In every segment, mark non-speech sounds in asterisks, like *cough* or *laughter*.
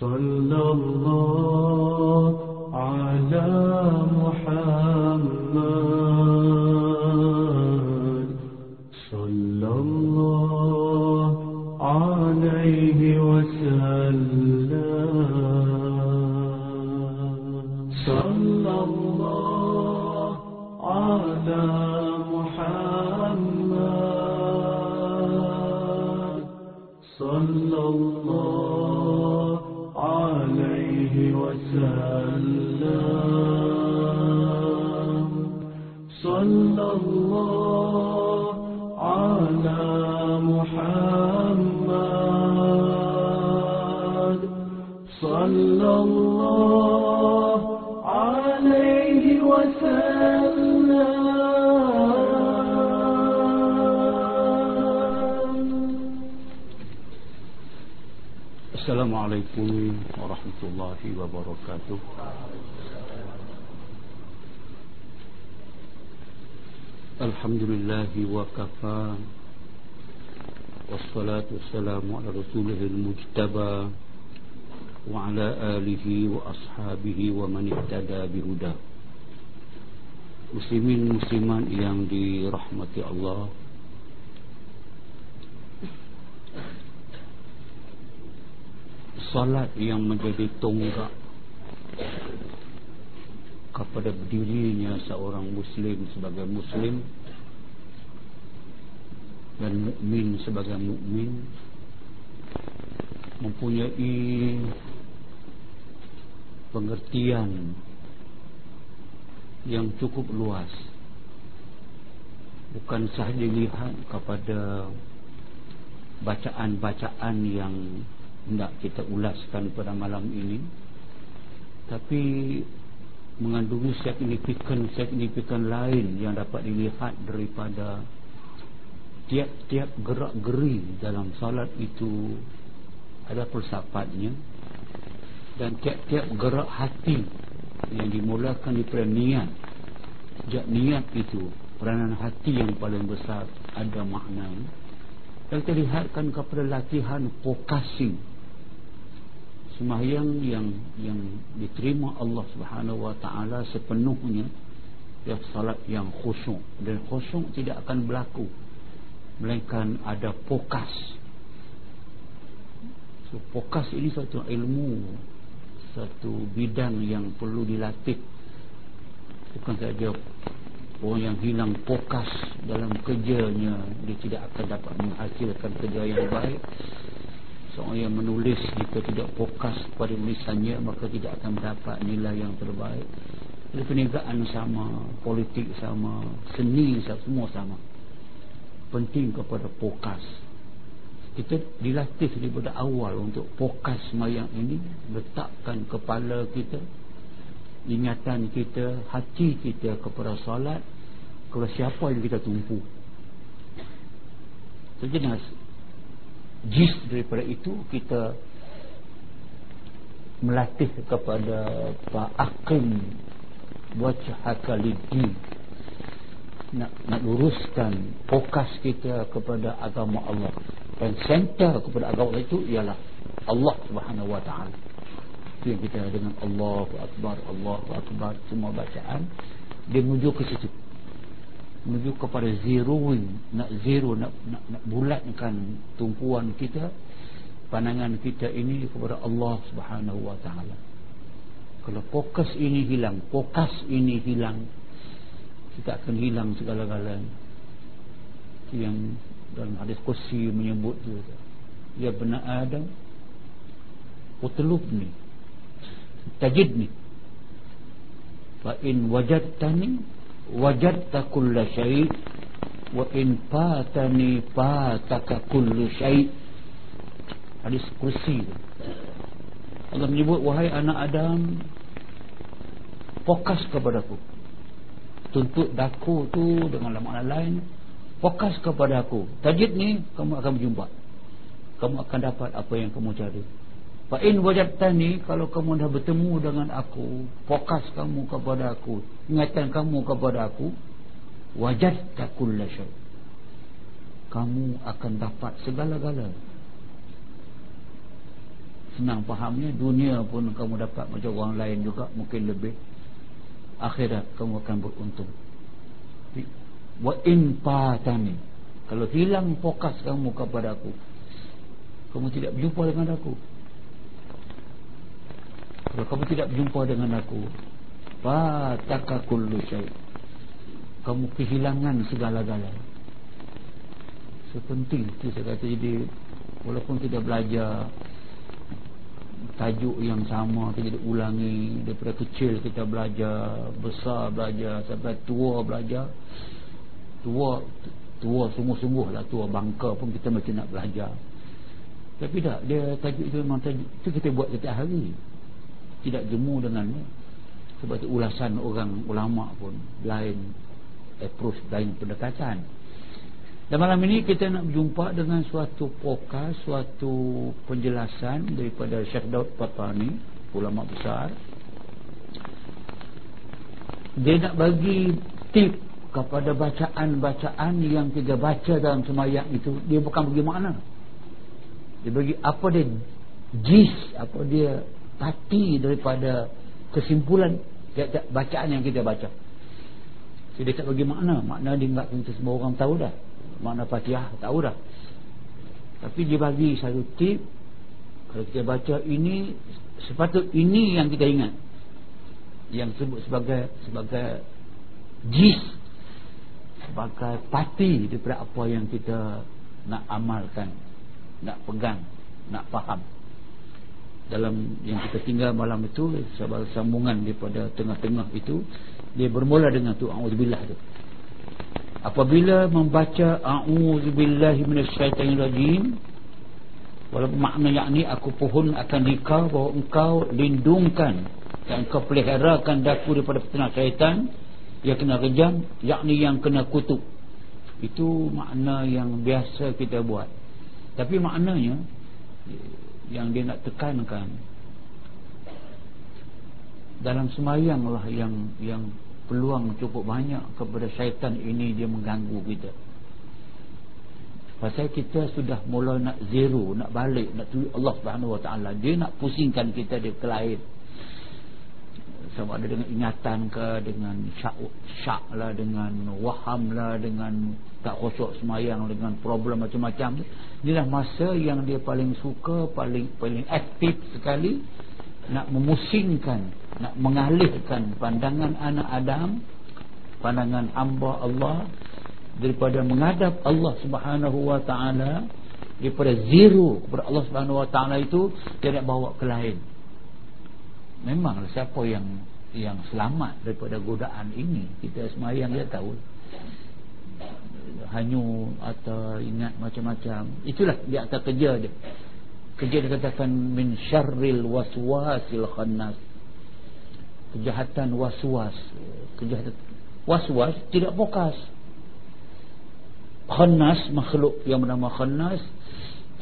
صلى الله bacaan-bacaan yang hendak kita ulaskan pada malam ini. Tapi mengandungi signifikan-signifikan lain yang dapat dilihat daripada tiap-tiap gerak-geri dalam salat itu ada filsafatnya dan tiap-tiap gerak hati yang dimulakan daripada niat sejak niat itu peranan hati yang paling besar ada makna dan kita lihatkan kepada latihan focusing. Sembahyang yang yang diterima Allah Subhanahu wa taala sepenuhnya ya salat yang khusyuk. Dan khusyuk tidak akan berlaku melainkan ada fokus. So fokus ini satu ilmu satu bidang yang perlu dilatih. Bukan saja orang yang hilang fokus dalam kerjanya dia tidak akan dapat menghasilkan kerja yang baik. Seorang yang menulis jika tidak fokus pada tulisannya maka tidak akan mendapat nilai yang terbaik. Jadi perniagaan sama politik sama seni semua sama. Penting kepada fokus kita dilatih daripada awal untuk fokus mayang ini letakkan kepala kita ingatan kita hati kita kepada solat kepada siapa yang kita tumpu. Sejenis jis daripada itu kita melatih kepada fa'akim wajhaka liddi nak, nak luruskan fokus kita kepada agama Allah. Dan center kepada agama Allah itu ialah Allah subhanahu wa ta'ala itu yang kita dengan Allahu Akbar Allahu Akbar. Semua bacaan dia menuju ke situ. Menuju kepada zeroing nak zero nak, nak, nak bulatkan tumpuan kita pandangan kita ini kepada Allah subhanahu wa ta'ala. Kalau fokus ini hilang fokus ini hilang kita akan hilang segala-galanya. Yang dalam hadis kursi menyebut juga ya benar Adam utlubni tajidni. Fa in wajadtani wajadta kulla syai wa in fatani fataka kullu syai hadis kursi. Allah menyebut wahai anak Adam fokus kepadaku. Tuntut daku tu dengan makna lain. Fokus kepada aku tajid ni kamu akan berjumpa. Kamu akan dapat apa yang kamu cari fa in wajadtani kalau kamu dah bertemu dengan aku fokus kamu kepada aku ingatan kamu kepada aku wajadta kulla syai. Kamu akan dapat segala-gala. Senang fahamnya dunia pun kamu dapat macam orang lain juga mungkin lebih. Akhirat kamu akan beruntung. Wa in patani kalau hilang fokus kamu kepada aku kamu tidak berjumpa dengan aku kalau kamu tidak berjumpa dengan aku fataka kullu syai. Kamu kehilangan segala-galanya sepenting itu saya kata. Jadi walaupun kita belajar tajuk yang sama kita ulangi daripada kecil kita belajar besar belajar sampai tua belajar tua tua sungguh-sungguh lah tua bangka pun kita mesti nak belajar. Tapi tak dia tajuk itu memang tajuk itu kita buat setiap hari tidak jemu dengannya sebab itu ulasan orang ulama pun lain approach lain pendekatan dan malam ini kita nak berjumpa dengan suatu pokas, suatu penjelasan daripada Syekh Daud Patani, ulama besar. Dia nak bagi tip kepada bacaan-bacaan yang kita baca dalam semayang itu, dia bukan bagi makna. Dia bagi apa dia jis, apa dia pati daripada kesimpulan bacaan yang kita baca. Jadi dia tak bagi makna. Makna dia tak kita semua orang tahu dah makna Fatihah tahu dah tapi dia bagi satu tip kalau kita baca ini sepatut ini yang kita ingat yang sebut sebagai sebagai jis sebagai pati daripada apa yang kita nak amalkan nak pegang nak faham dalam yang kita tinggal malam itu sebagai sambungan daripada tengah-tengah itu dia bermula dengan tu auzubillah tu. Apabila membaca a'udzubillahi minasyaitonirrajim walaupun makna yakni aku pohon akan dikau bahawa engkau lindungkan dan engkau peliharakan daku daripada petana syaitan yang kena rejam yakni yang kena kutuk. Itu makna yang biasa kita buat. Tapi maknanya yang dia nak tekankan. Dalam semayang lah yang yang peluang cukup banyak kepada syaitan ini dia mengganggu kita. Pasal kita sudah mula nak zero nak balik nak tuju Allah subhanahu wa ta'ala. Dia nak pusingkan kita dia ke lain sama ada dengan ingatan ke dengan syak, syak lah dengan waham lah dengan tak khusyuk semayang dengan problem macam-macam. Inilah masa yang dia paling suka paling paling aktif sekali nak memusingkan nak mengalihkan pandangan anak Adam pandangan hamba Allah daripada menghadap Allah Subhanahu wa taala daripada zero kepada Allah Subhanahu wa taala itu dia nak bawa ke lain memang siapa yang yang selamat daripada godaan ini? Kita semayang dia tahu. Hanyut atau ingat macam-macam. Itulah dia atas kerja dia. Kerja dikatakan min syarril waswasil khannas. Kejahatan waswas. Kejahatan waswas tidak fokus. Khannas makhluk yang bernama khannas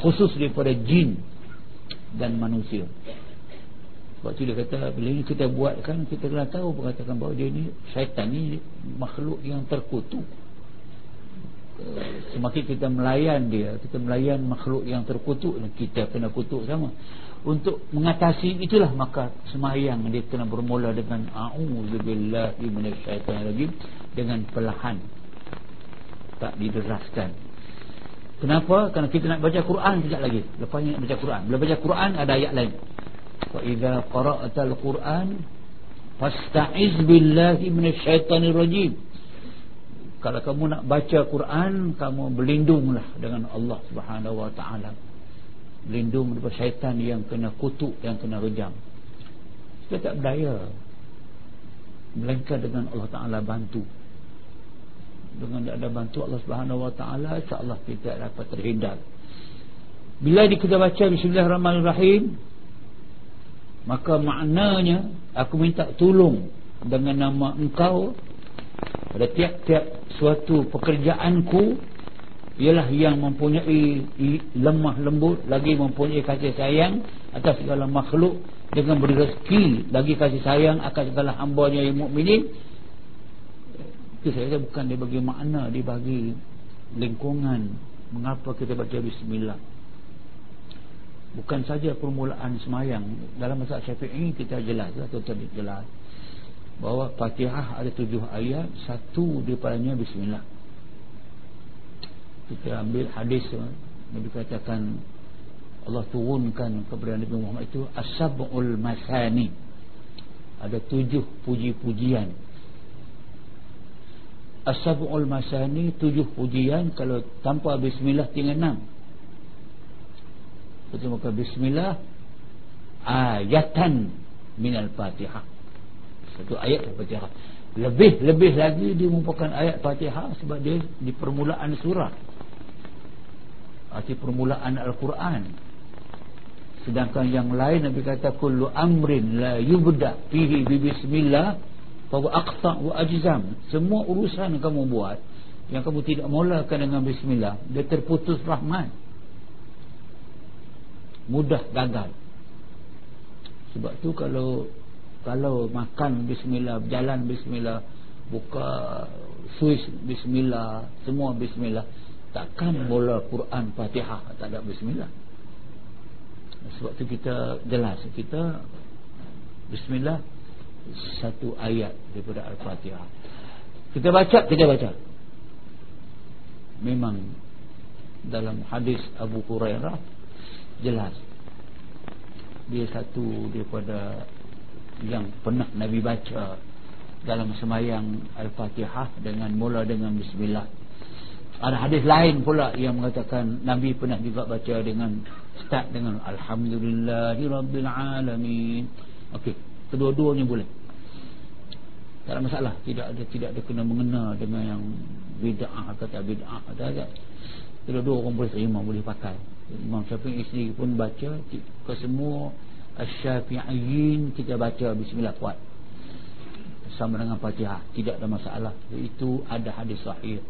khusus daripada jin dan manusia sebab tu dia kata bila ini kita buat kan kita kena tahu berkatakan bahawa dia ni syaitan ni makhluk yang terkutuk. Semakin kita melayan dia kita melayan makhluk yang terkutuk kita kena kutuk sama. Untuk mengatasi itulah maka semayang dia kena bermula dengan a'udzubillahi minasyaitonirrajim dengan perlahan. Tak dideraskan. Kenapa? Kerana kita nak baca Quran sekejap lagi. Lepas ni nak baca Quran. Bila baca Quran ada ayat lain wa idza qara'tal Quran fasta'iz billahi minasyaitonirrajim kalau kamu nak baca Quran kamu berlindunglah dengan Allah Subhanahu wa taala. Berlindung daripada syaitan yang kena kutuk yang kena rejam. Kita tak berdaya. Melainkan dengan Allah taala bantu. Dengan ada bantu Allah Subhanahu wa taala insya-Allah kita dapat terhindar. Bila kita baca bismillahirrahmanirrahim maka maknanya aku minta tolong dengan nama engkau pada tiap-tiap suatu pekerjaanku ialah yang mempunyai lemah lembut lagi mempunyai kasih sayang atas segala makhluk dengan beri rezeki lagi kasih sayang akan segala hambanya yang mukminin. Itu saya kata bukan dia bagi makna dia bagi lingkungan. Mengapa kita baca bismillah bukan saja permulaan semayang. Dalam masa syafi'i kita jelas lah tuan jelas bahawa fatihah ada tujuh ayat satu daripadanya bismillah. Kita ambil hadis Nabi katakan Allah turunkan kepada Nabi Muhammad itu asab'ul masani. Ada tujuh puji-pujian. Asab'ul masani tujuh pujian kalau tanpa bismillah tinggal enam kita maka bismillah. Ayatan minal fatihah. Satu ayat fatihah. Lebih-lebih lagi dia merupakan ayat fatihah sebab dia di permulaan surah. Arti permulaan Al-Quran. Sedangkan yang lain Nabi kata kullu amrin la yubda fihi bi bismillah fa aqta wa ajzam. Semua urusan kamu buat yang kamu tidak mulakan dengan bismillah dia terputus rahmat mudah gagal. Sebab tu kalau kalau makan bismillah berjalan bismillah buka suis bismillah semua bismillah takkan mula Quran Fatihah tak ada bismillah. Sebab tu kita jelas kita bismillah satu ayat daripada Al-Fatihah. Kita baca kita baca. Memang dalam hadis Abu Hurairah jelas. Dia satu daripada yang pernah Nabi baca dalam semayang Al-Fatihah dengan mula dengan Bismillah. Ada hadis lain pula yang mengatakan Nabi pernah juga baca dengan start dengan Alhamdulillahirrabbilalamin ok kedua-duanya boleh. Tak ada masalah. Tidak ada tidak ada kena mengena dengan yang bid'ah kata bid'ah kata kedua-dua orang boleh terima boleh pakai Imam Syafi'i sendiri pun baca ke semua Syafi'iyin kita baca bismillah kuat. Sama dengan Fatihah tidak ada masalah. Itu ada hadis sahih.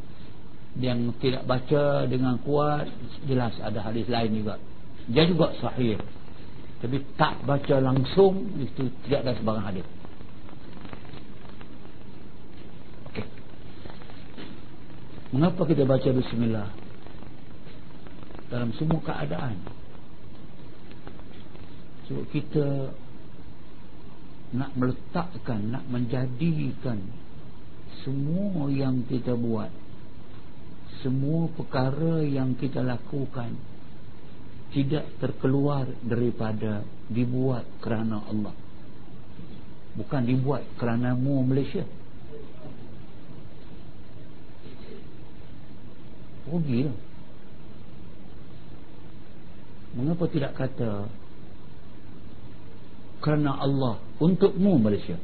Yang tidak baca dengan kuat jelas ada hadis lain juga. Dia juga sahih. Tapi tak baca langsung itu tidak ada sebarang hadis. Mengapa kita baca bismillah dalam semua keadaan. Sebab kita nak meletakkan nak menjadikan semua yang kita buat semua perkara yang kita lakukan tidak terkeluar daripada dibuat kerana Allah. Bukan dibuat kerana mu Malaysia. Rugi lah Mengapa tidak kata Kerana Allah Untukmu Malaysia.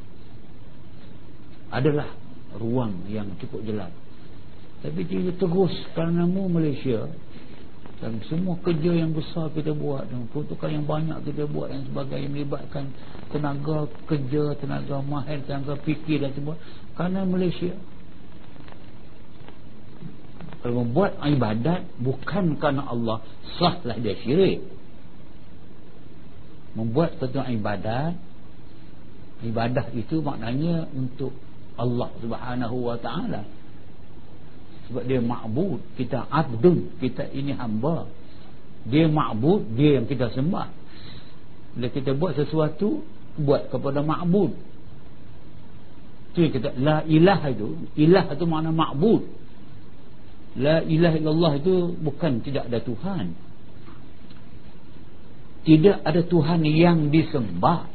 Adalah ruang yang cukup jelas. Tapi dia terus Kerana-mu Malaysia Dan semua kerja yang besar kita buat Dan peruntukan yang banyak kita buat Yang sebagainya melibatkan Tenaga kerja, tenaga mahir Tenaga fikir dan semua Kerana Malaysia kalau membuat ibadat bukan kerana Allah sahlah dia syirik. Membuat satu ibadat ibadah itu maknanya untuk Allah subhanahu wa ta'ala. Sebab dia ma'bud kita abdun kita ini hamba. Dia ma'bud dia yang kita sembah. Bila kita buat sesuatu buat kepada ma'bud yang kita la ilah itu ilah itu makna ma'bud La ilaha illallah itu bukan tidak ada Tuhan. Tidak ada Tuhan yang disembah.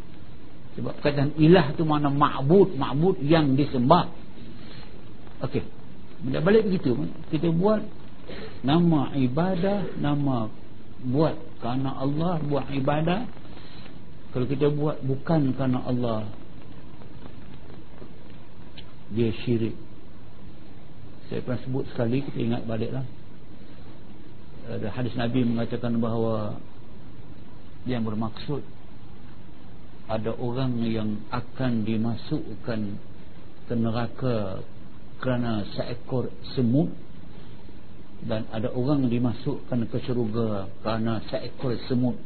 Sebab kata ilah itu mana ma'bud, ma'bud yang disembah. Okey. Bila balik begitu, kita buat nama ibadah, nama buat kerana Allah buat ibadah. Kalau kita buat bukan kerana Allah, dia syirik saya pernah sebut sekali kita ingat baliklah ada hadis Nabi mengatakan bahawa yang bermaksud ada orang yang akan dimasukkan ke neraka kerana seekor semut dan ada orang dimasukkan ke syurga kerana seekor semut.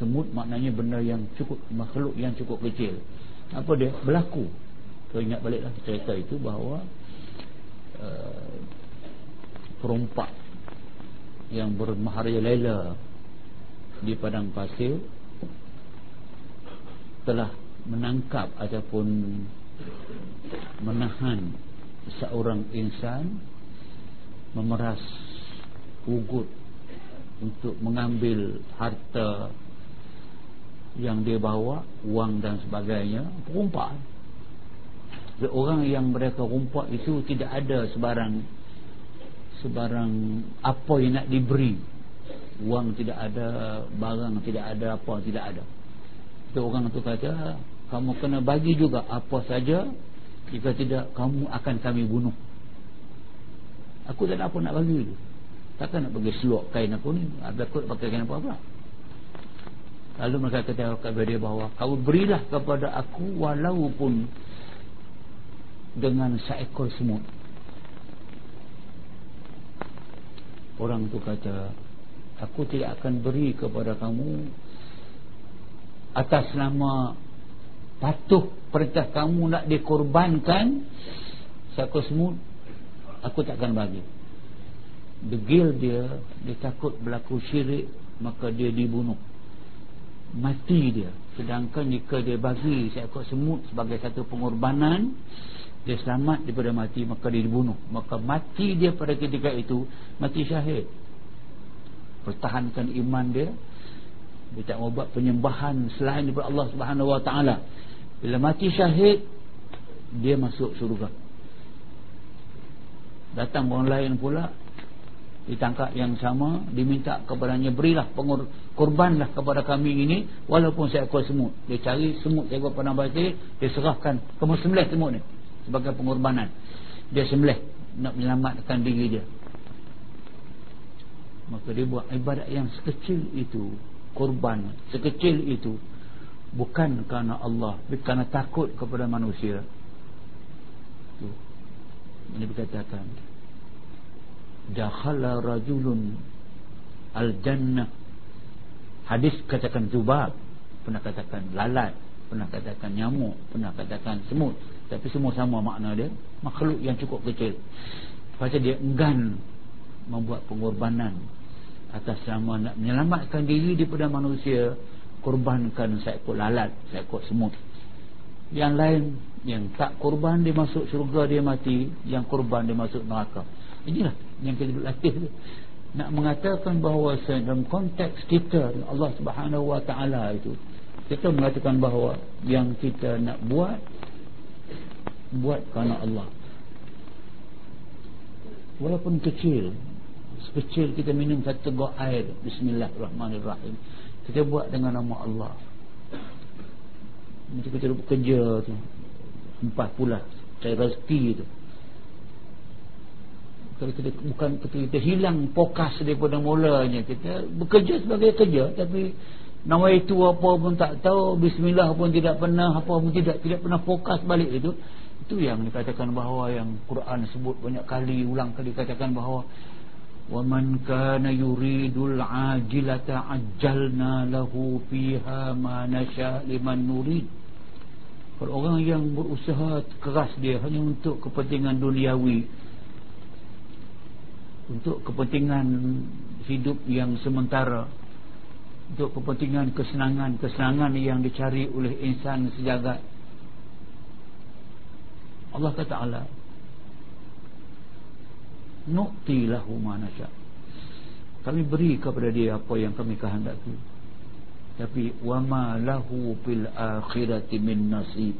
Semut maknanya benda yang cukup makhluk yang cukup kecil. Apa dia? Berlaku. Kau ingat baliklah cerita itu bahawa uh, perompak yang bermaharia Laila di padang pasir telah menangkap ataupun menahan seorang insan memeras ugut untuk mengambil harta yang dia bawa wang dan sebagainya perumpak orang yang mereka rumpak itu tidak ada sebarang sebarang apa yang nak diberi. Wang tidak ada barang tidak ada apa tidak ada. Itu orang itu kata kamu kena bagi juga apa saja jika tidak kamu akan kami bunuh. Aku tak ada apa nak bagi. Takkan nak bagi seluak kain aku ni aku nak pakai kain apa-apa. Lalu mereka kata kepada dia bahawa kau berilah kepada aku walaupun dengan seekor semut. Orang tu kata, aku tidak akan beri kepada kamu atas nama patuh perintah kamu nak dikorbankan seekor semut, aku tak akan bagi. Degil dia, dia takut berlaku syirik, maka dia dibunuh mati dia sedangkan jika dia bagi seekor semut sebagai satu pengorbanan dia selamat daripada mati maka dia dibunuh. Maka mati dia pada ketika itu mati syahid. Pertahankan iman dia. Dia tak mau buat penyembahan selain daripada Allah subhanahu wa ta'ala. Bila mati syahid dia masuk surga datang orang lain pula ditangkap yang sama diminta kepadanya berilah korbanlah kepada kami ini walaupun seekor semut. Dia cari semut seekor panah batil dia serahkan kamu sembelih semut ni sebagai pengorbanan. Dia sembelih nak menyelamatkan diri dia. Maka dia buat ibadat yang sekecil itu korban sekecil itu bukan kerana Allah tapi kerana takut kepada manusia. Itu ini dikatakan dakhala rajulun al-jannah. Hadis katakan zubab pernah katakan lalat pernah katakan nyamuk pernah katakan semut tapi semua sama makna dia. Makhluk yang cukup kecil. Pasal dia enggan membuat pengorbanan atas nama nak menyelamatkan diri daripada manusia korbankan seekor lalat seekor semut. Yang lain yang tak korban dia masuk syurga dia mati. Yang korban dia masuk neraka. Inilah yang kita latih nak mengatakan bahawa dalam konteks kita Allah Subhanahu Wa Taala itu kita mengatakan bahawa yang kita nak buat buat kerana Allah. Walaupun kecil sekecil kita minum satu gok air bismillahirrahmanirrahim kita buat dengan nama Allah. Macam kita bekerja tu empat pula cari rezeki tu. Kalau kita bukan kita, kita hilang fokus daripada mulanya kita bekerja sebagai kerja tapi nama itu apa pun tak tahu bismillah pun tidak pernah apa pun tidak tidak pernah fokus balik itu itu yang dikatakan bahawa yang Quran sebut banyak kali ulang kali katakan bahawa wa man kana yuridul ajilata ajjalna lahu fiha ma nasha liman nurid. Kalau orang yang berusaha keras dia hanya untuk kepentingan duniawi untuk kepentingan hidup yang sementara untuk kepentingan kesenangan-kesenangan yang dicari oleh insan sejagat Allah kata Allah nukti lahu manasya kami beri kepada dia apa yang kami kehendaki. Tapi wama lahu fil akhirati min nasib.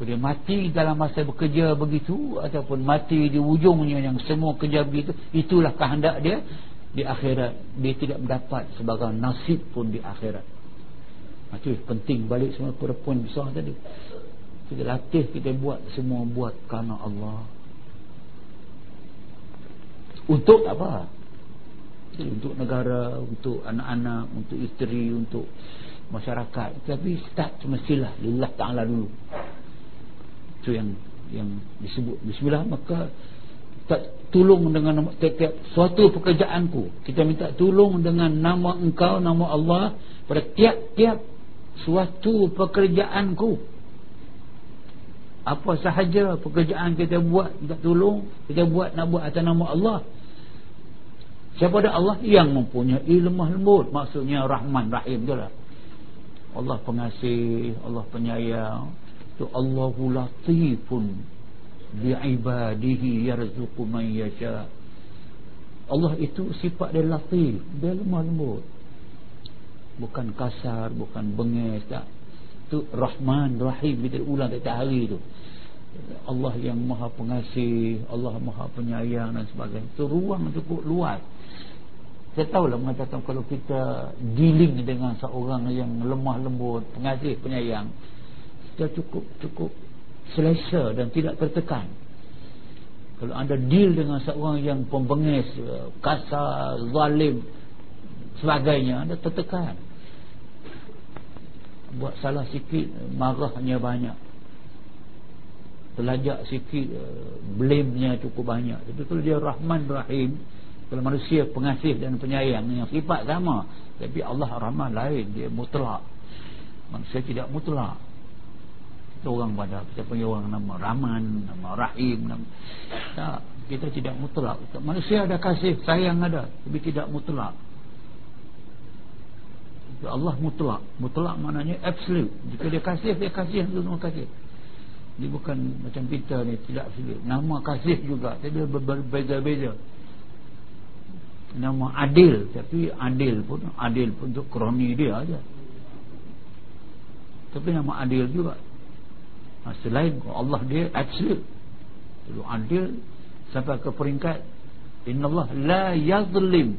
Dia mati dalam masa bekerja begitu Ataupun mati di ujungnya yang semua kerja begitu Itulah kehendak dia. Di akhirat Dia tidak mendapat sebagai nasib pun di akhirat. Itu penting balik semua pada poin besar tadi Kita latih kita buat semua buat kerana Allah. Untuk apa? Untuk negara Untuk anak-anak Untuk isteri Untuk masyarakat. Tapi start semestilah Lillah Ta'ala dulu. Itu yang yang disebut. Bismillah maka tak tolong dengan tiap-tiap suatu pekerjaanku. Kita minta tolong dengan nama engkau nama Allah pada tiap-tiap suatu pekerjaanku apa sahaja pekerjaan kita buat minta tolong kita buat nak buat atas nama Allah. Siapa dia Allah? Yang mempunyai lemah lembut. Maksudnya Rahman Rahim tu lah. Allah pengasih Allah penyayang. Tu Allahu latifun bi'ibadihi yarzuqu man yasha. Allah itu sifat dia latif dia lemah lembut. Bukan kasar bukan bengis tak tu Rahman Rahim. Kita ulang tiap hari tu. Allah yang maha pengasih Allah maha penyayang dan sebagainya. Itu ruang cukup luas. Saya tahulah mengatakan kalau kita dealing dengan seorang yang lemah lembut pengasih penyayang kita cukup cukup selesa dan tidak tertekan. Kalau anda deal dengan seorang yang pembengis kasar, zalim sebagainya anda tertekan buat salah sikit marahnya banyak. Terlajak sikit blame-nya cukup banyak. Betul dia Rahman Rahim. Kalau manusia pengasih dan penyayang yang sifat sama. Tapi Allah Rahman lain dia mutlak. Manusia tidak mutlak. Itu orang pada kita panggil orang nama Rahman nama Rahim nama, tak, kita tidak mutlak. Manusia ada kasih sayang ada tapi tidak mutlak Allah mutlak. Mutlak maknanya absolute. Jika dia kasih dia kasih. Semua kasih. Dia bukan macam kita ni tidak absolute. Nama kasih juga. Tapi berbeza-beza. Nama adil. Tapi adil pun adil pun untuk kroni dia aja. Tapi nama adil juga. Ha, selain Allah dia absolute. Lalu adil sampai ke peringkat innallaha la yazlim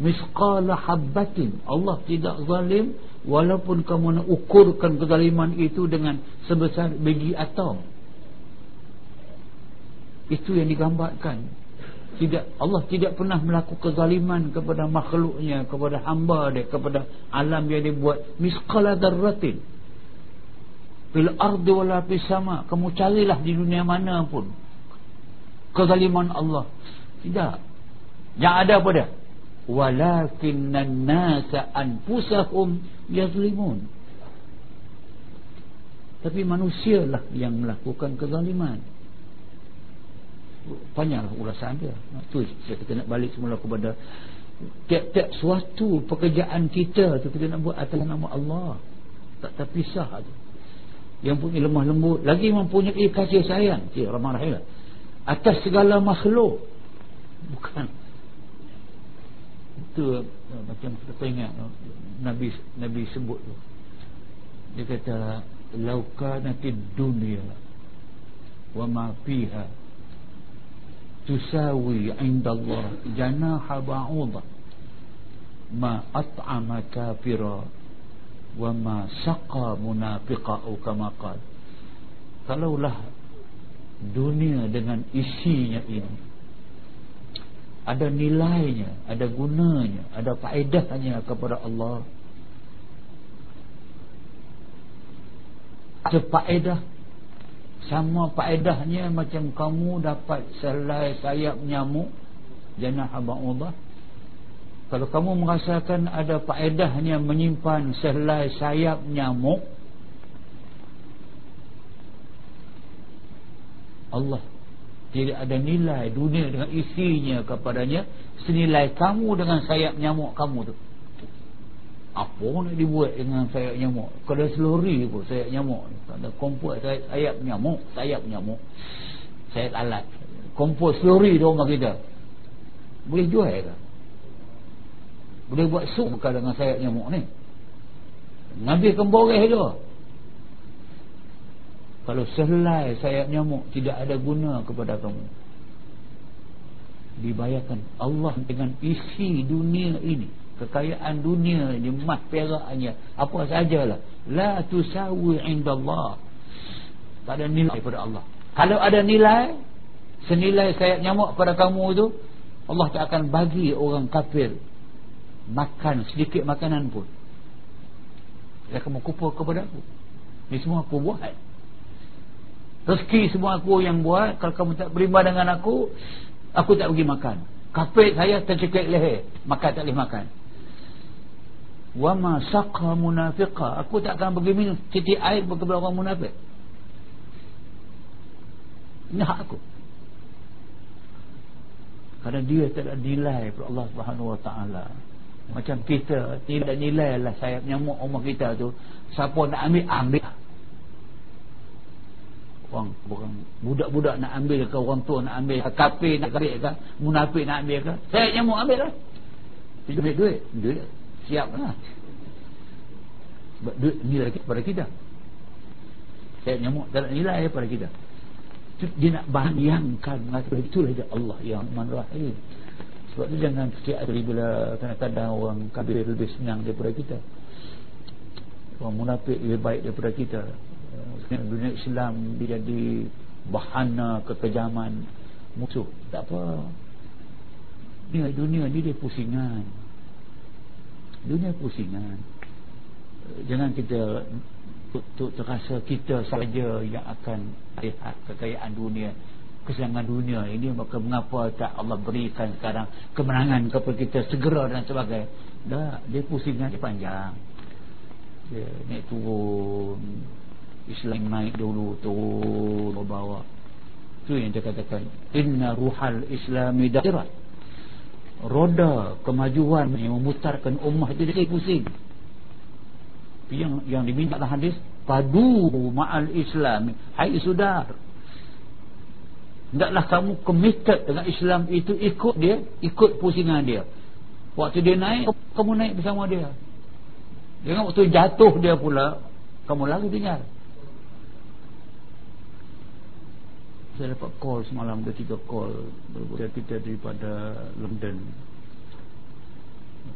misqala habbatin. Allah tidak zalim walaupun kamu nak ukurkan kezaliman itu dengan sebesar biji atom. Itu yang digambarkan. Tidak Allah tidak pernah melakukan kezaliman kepada makhluknya kepada hamba dia kepada alam yang dia buat. Misqala darratin. Fil ardi wala fis sama. Kamu carilah di dunia mana pun. Kezaliman Allah. Tidak. Yang ada apa dia walakinnan nasa anfusahum yazlimun. Tapi manusialah yang melakukan kezaliman. Panjanglah ulasan dia. Tu kata nak balik semula kepada tiap-tiap suatu pekerjaan kita tu kita nak buat atas nama Allah. Tak terpisah tu. Yang punya lemah lembut lagi mempunyai kasih sayang. Cik ramah rahim. Atas segala makhluk. Bukan itu uh, macam kita ingat uh, Nabi Nabi sebut tu. Dia kata laukanatid dunia wa ma fiha tusawi inda Allah janaha ba'udah ma at'ama kafira wa ma saqa munafiqa kama qala. Kalaulah dunia dengan isinya ini ada nilainya, ada gunanya, ada faedahnya kepada Allah. Ada faedah sama faedahnya macam kamu dapat selai sayap nyamuk janah ba'udah. Kalau kamu merasakan ada faedahnya menyimpan selai sayap nyamuk Allah tidak ada nilai dunia dengan isinya kepadanya senilai kamu dengan sayap nyamuk kamu tu. Apa nak dibuat dengan sayap nyamuk? Kalau seluri pun sayap nyamuk ada kompos sayap, sayap nyamuk sayap nyamuk. Sayap alat. Kompos seluri di rumah kita. Boleh jual ke? Boleh buat sup bukan dengan sayap nyamuk ni. Nabi kemboreh tu kalau selai sayap nyamuk tidak ada guna kepada kamu. Dibayarkan Allah dengan isi dunia ini kekayaan dunia ini emas peraknya apa sajalah. La tusawi indallah. Tak ada nilai pada Allah. Kalau ada nilai senilai sayap nyamuk pada kamu itu Allah tak akan bagi orang kafir makan sedikit makanan pun. Dia akan kupur kepada aku. Ini semua aku buat Rezeki semua aku yang buat Kalau kamu tak berimbang dengan aku Aku tak pergi makan. Kapit saya tercekik leher Maka tak boleh makan. Wa ma saqa munafiqa. Aku tak akan pergi minum titik air kepada orang munafik. Ini hak aku. Kerana dia tak ada nilai kepada Allah Taala. Macam kita tidak nilai lah sayap nyamuk rumah kita tu. Siapa nak ambil ambil orang orang budak-budak nak ambil ke orang tua nak ambil ke kafir nak ambil ke munafik nak ambil ke. Saya nyamuk ambil lah. Duit duit. Duit siap lah. Sebab duit nilai kepada kita. Saya nyamuk tak ada nilai kepada kita. Dia nak bayangkan mengatakan itulah dia Allah yang manrahim sebab tu jangan kecil hati bila kadang-kadang orang kafir lebih senang daripada kita. Orang munafik lebih baik daripada kita dunia Islam dia jadi bahana kekejaman musuh tak apa. Dunia, dunia ni dia pusingan. Dunia pusingan. Jangan kita untuk terasa kita saja yang akan lihat kekayaan dunia kesenangan dunia ini. Maka mengapa tak Allah berikan sekarang kemenangan kepada kita segera dan sebagainya? Dah dia pusingan dia panjang. Dia naik turun Islam naik dulu turun ke bawah itu yang dia katakan. Inna ruhal islami da'irat roda kemajuan yang memutarkan ummah dia pusing. Yang yang diminta dalam hadis padu ma'al islam hai sudar. Hendaklah kamu committed dengan Islam itu ikut dia ikut pusingan dia. Waktu dia naik kamu naik bersama dia. Jangan waktu jatuh dia pula kamu lagi tinggal saya dapat call semalam ada tiga call. Berbeda kita daripada London.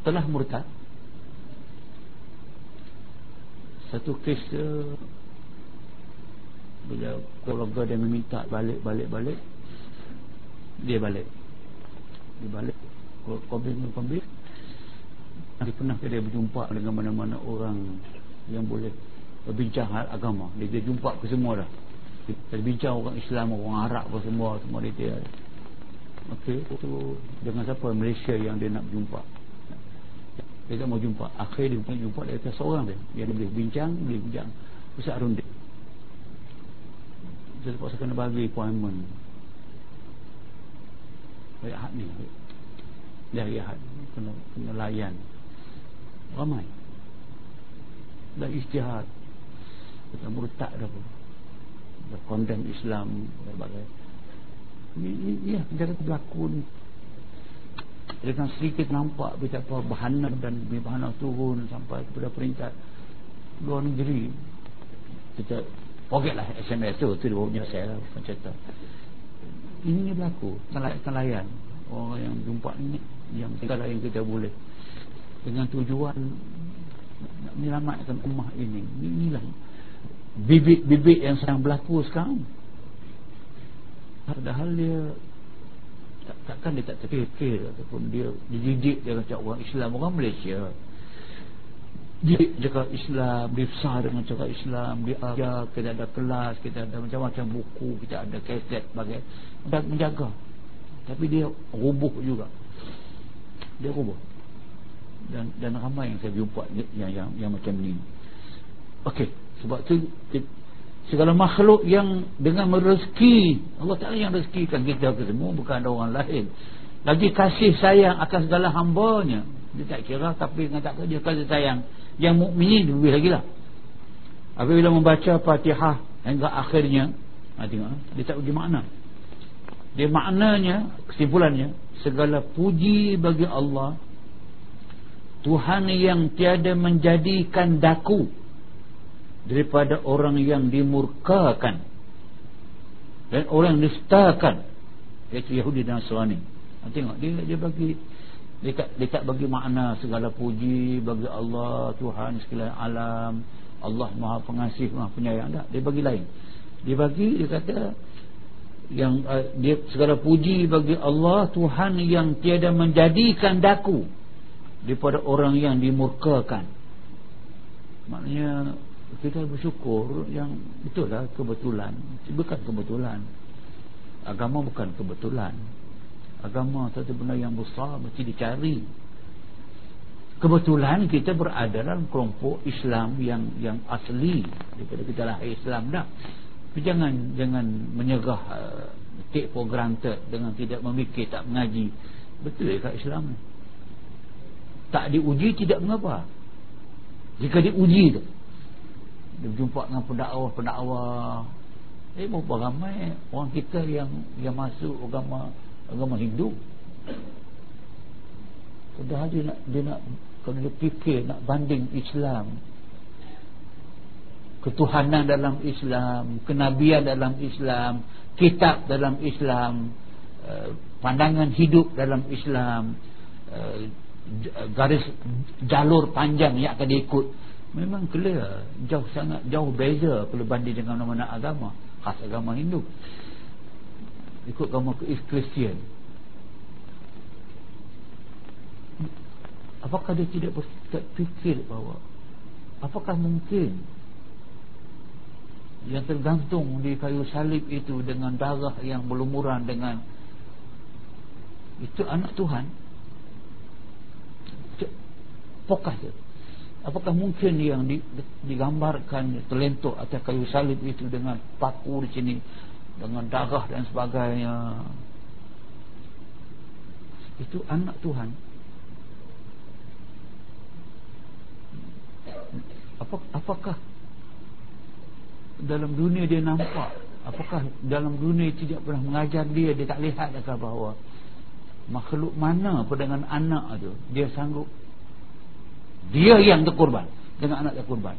Telah murtad. Satu kes dia bila keluarga dia meminta balik balik balik. Dia balik. Dia balik. Kobin kobin dia pernah dia berjumpa dengan mana-mana orang yang boleh berbincang hal agama. Dia, dia jumpa ke semua dah dia bincang orang Islam orang Arab apa semua semua dia dia Okey, tu dengan siapa? Malaysia yang dia nak jumpa. Dia tak mau jumpa. Akhir dia pun jumpa dia kata seorang dia. Dia boleh bincang boleh bincang. Ustaz Rundi saya terpaksa kena bagi appointment. Hari Ahad ni. Dia hari Ahad. Kena, kena layan. Ramai. Dan istihad kita murtad dah pun dah condemn Islam berbagai. Ini, ya, dia berlaku ni. Dengan sedikit nampak betapa bahana dan bahana turun sampai kepada peringkat luar negeri. Kita forgetlah SMS tu tu dia punya saya lah macam tu. Ini ni berlaku nelayan orang yang jumpa ni yang segala yang kita boleh. Dengan tujuan menyelamatkan ummah ini. Inilah bibit-bibit yang sedang berlaku sekarang. Padahal dia tak, takkan dia tak terfikir ataupun dia dididik dia kata orang Islam. Orang Malaysia dia cakap Islam dia besar dengan cakap Islam dia ajar kita ada kelas kita ada macam-macam buku kita ada kaset bagai. Menjaga. Tapi dia rubuh juga. Dia rubuh. Dan dan ramai yang saya jumpa yang yang, yang macam ni. Okey sebab tu segala makhluk yang dengan merezeki Allah Ta'ala yang rezekikan kita ke semua bukan ada orang lain. Lagi kasih sayang akan segala hambanya. Dia tak kira tapi dengan tak dia kasih sayang. Yang mukminin lebih lagi lah. Apabila membaca fatihah hingga akhirnya ha, tengok ha, dia tak bagi makna. Dia maknanya kesimpulannya segala puji bagi Allah Tuhan yang tiada menjadikan daku daripada orang yang dimurkakan. Dan orang yang nistakan iaitu Yahudi dan Nasrani. Ha, tengok dia, dia bagi dia tak, dia tak bagi makna segala puji bagi Allah Tuhan sekalian alam. Allah maha pengasih maha penyayang. Tak dia bagi lain. Dia bagi dia kata yang uh, dia segala puji bagi Allah Tuhan yang tiada menjadikan daku daripada orang yang dimurkakan. Maknanya kita bersyukur yang betul lah kebetulan. Bukan kebetulan. Agama bukan kebetulan. Agama satu benda yang besar mesti dicari. Kebetulan kita berada dalam kelompok Islam yang yang asli. Daripada kita lahir Islam dah. Tapi jangan jangan menyerah uh, take for granted dengan tidak memikir tak mengaji. Betul kat Islam? Tak diuji tidak mengapa. Jika diuji tu dia berjumpa dengan pendakwah-pendakwah eh berapa ramai orang kita yang yang masuk agama agama Hindu. Padahal dia nak, dia nak kalau dia fikir nak banding Islam ketuhanan dalam Islam kenabian dalam Islam kitab dalam Islam eh, pandangan hidup dalam Islam eh, garis jalur panjang yang akan diikut memang clear. Jauh sangat jauh beza kalau banding dengan mana-mana agama. Khas agama Hindu. Ikut agama Kristian apakah dia tidak berfikir bahawa? Apakah mungkin yang tergantung di kayu salib itu dengan darah yang berlumuran dengan itu anak Tuhan? Pokah dia apakah mungkin yang digambarkan terlentuk atas kayu salib itu dengan paku di sini dengan darah dan sebagainya? Itu anak Tuhan. Apakah dalam dunia dia nampak? Apakah dalam dunia tidak pernah mengajar dia dia tak lihat akal bahawa makhluk mana dengan anak tu dia sanggup dia yang terkorban. Dengan anak terkorban.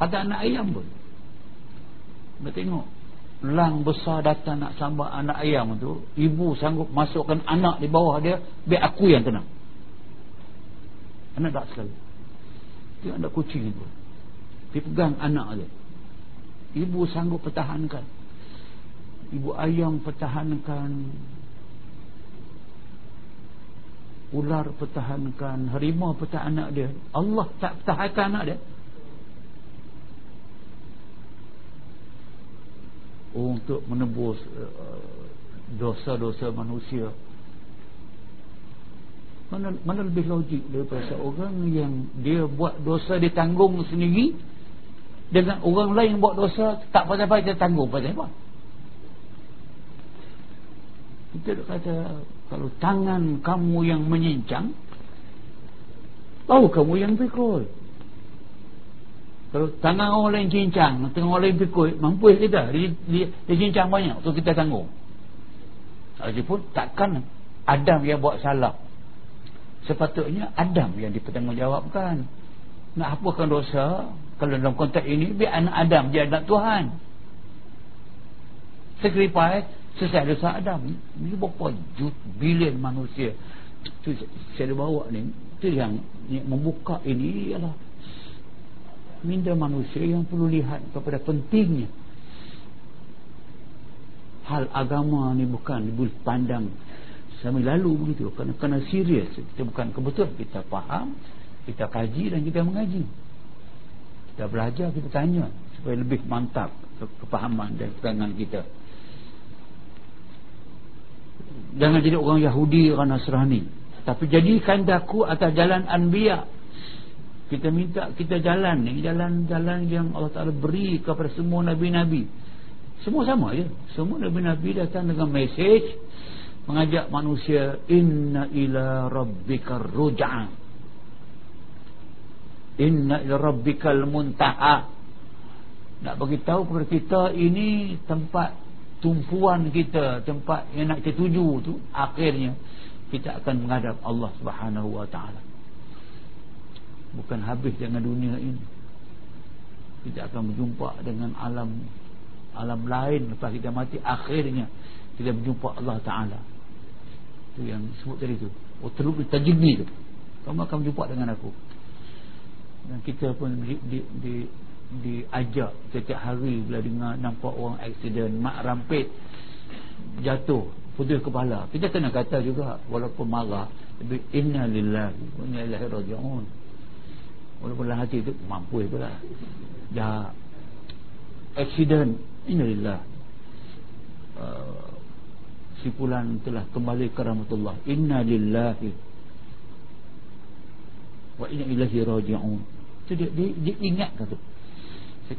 Ada anak ayam pun. Kita tengok. Lang besar datang nak sambak anak ayam tu ibu sanggup masukkan anak di bawah dia biar aku yang kena anak tak sekali. Dia anak kucing itu. Dia pegang anak dia. Ibu sanggup pertahankan. Ibu ayam pertahankan ular pertahankan harimau pertahan anak dia. Allah tak pertahankan anak dia. Untuk menebus uh, dosa-dosa manusia. Mana, mana lebih logik daripada seorang yang dia buat dosa dia tanggung sendiri dengan orang lain buat dosa tak apa-apa dia tanggung pasal apa? Kita kata kalau tangan kamu yang menyincang tahu kamu yang pikul. Kalau tangan orang lain cincang tengah orang lain pikul mampu kita. Dia, dia, dia cincang banyak tu kita tanggung. Pun takkan Adam yang buat salah. Sepatutnya Adam yang dipertanggungjawabkan. Nak apakan dosa kalau dalam konteks ini biar anak Adam dia anak Tuhan. Sekripai selesai dosa Adam. Ini berapa bilion manusia tu saya bawa ni tu yang, yang membuka ini ialah minda manusia yang perlu lihat kepada pentingnya. Hal agama ni bukan boleh pandang sambil lalu begitu. Kerana, kerana serius. Kita bukan kebetulan. Kita faham kita kaji dan kita mengaji. Kita belajar kita tanya supaya lebih mantap kepahaman dan pegangan kita jangan jadi orang Yahudi orang Nasrani. Tapi jadikan daku atas jalan Anbiya. Kita minta kita jalan ni jalan-jalan yang Allah Ta'ala beri kepada semua Nabi-Nabi. Semua sama je semua Nabi-Nabi datang dengan mesej mengajak manusia inna ila rabbika ruja'an inna rabbikal muntaha. Nak bagi tahu kepada kita ini tempat tumpuan kita tempat yang nak kita tuju tu akhirnya kita akan menghadap Allah Subhanahu wa taala. Bukan habis dengan dunia ini. Kita akan berjumpa dengan alam alam lain lepas kita mati akhirnya kita berjumpa Allah taala. Tu yang sebut tadi tu. Oh terlalu tajidni tu. Kamu akan berjumpa dengan aku. Dan kita pun di, di, di, diajak setiap hari bila dengar nampak orang aksiden mak rampit jatuh putus kepala. Kita kena kata juga walaupun marah tapi inna lillahi wa inna ilaihi raji'un. Walaupun dalam hati itu mampu pula dah aksiden inna lillahi. Uh, telah kembali ke rahmatullah. Inna lillahi wa inna ilaihi raji'un. Itu dia, dia, dia ingat tu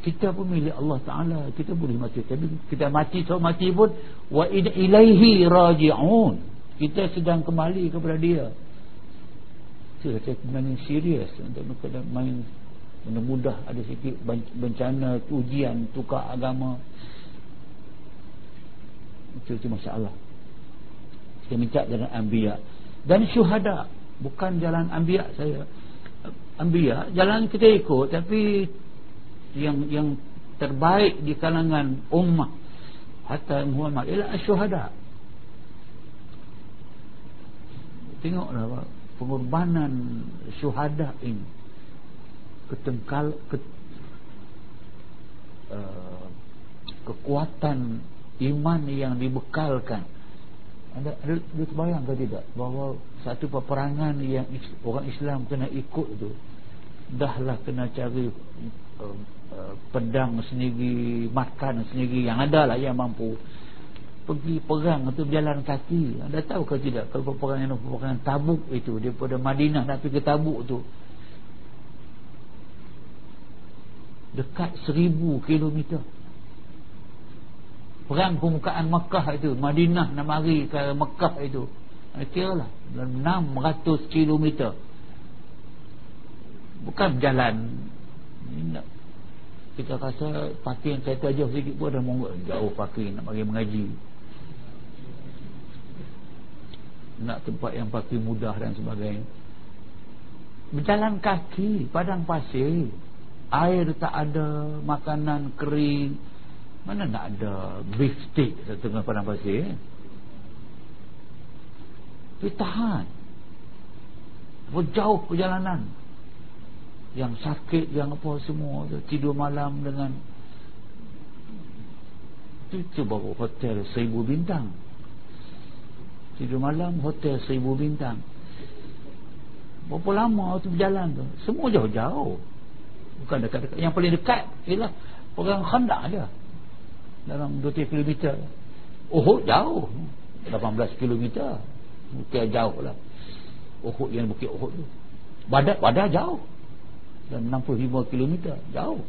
kita pun milik Allah Ta'ala. Kita boleh mati. Tapi kita mati so mati pun wa ilaihi raji'un. Kita sedang kembali kepada dia. Saya main serius untuk main mudah ada sikit bencana ujian tukar agama. Itu, itu masalah. Saya minta jalan ambiya dan syuhada. Bukan jalan ambiya saya. Ambiya jalan kita ikut. Tapi yang yang terbaik di kalangan ummah. Hatta Muhammad ialah syuhada tengoklah pengorbanan syuhada ini. Ketengkal ke, uh, kekuatan iman yang dibekalkan. Ada ada, ada terbayang ke tidak bahawa satu peperangan yang orang Islam kena ikut tu dahlah kena cari pedang sendiri makan sendiri yang ada lah yang mampu. Pergi perang atau berjalan kaki. Anda tahu ke tidak kalau peperangan peperangan tabuk itu daripada Madinah nak pergi ke tabuk tu? Dekat seribu kilometer. Perang pembukaan Mekah itu Madinah nak mari ke Mekah itu. Kira lah 600 kilometer. Bukan berjalan kita rasa parking kereta jauh sikit pun dah monggol jauh parking nak bagi mengaji. Nak tempat yang parking mudah dan sebagainya. Berjalan kaki padang pasir. Air tak ada makanan kering. Mana nak ada beef steak tengah padang pasir tapi tahan. Jauh perjalanan yang sakit yang apa semua tu. Tidur malam dengan itu baru hotel seribu bintang. Tidur malam hotel seribu bintang. Berapa lama tu berjalan tu? Semua jauh-jauh. Bukan dekat-dekat. Yang paling dekat ialah perang khandak aja. Dalam 2 km Uhud jauh. 18 km bukit jauh lah. Uhud yang bukit Uhud tu. Badak badak jauh dan 65 km jauh.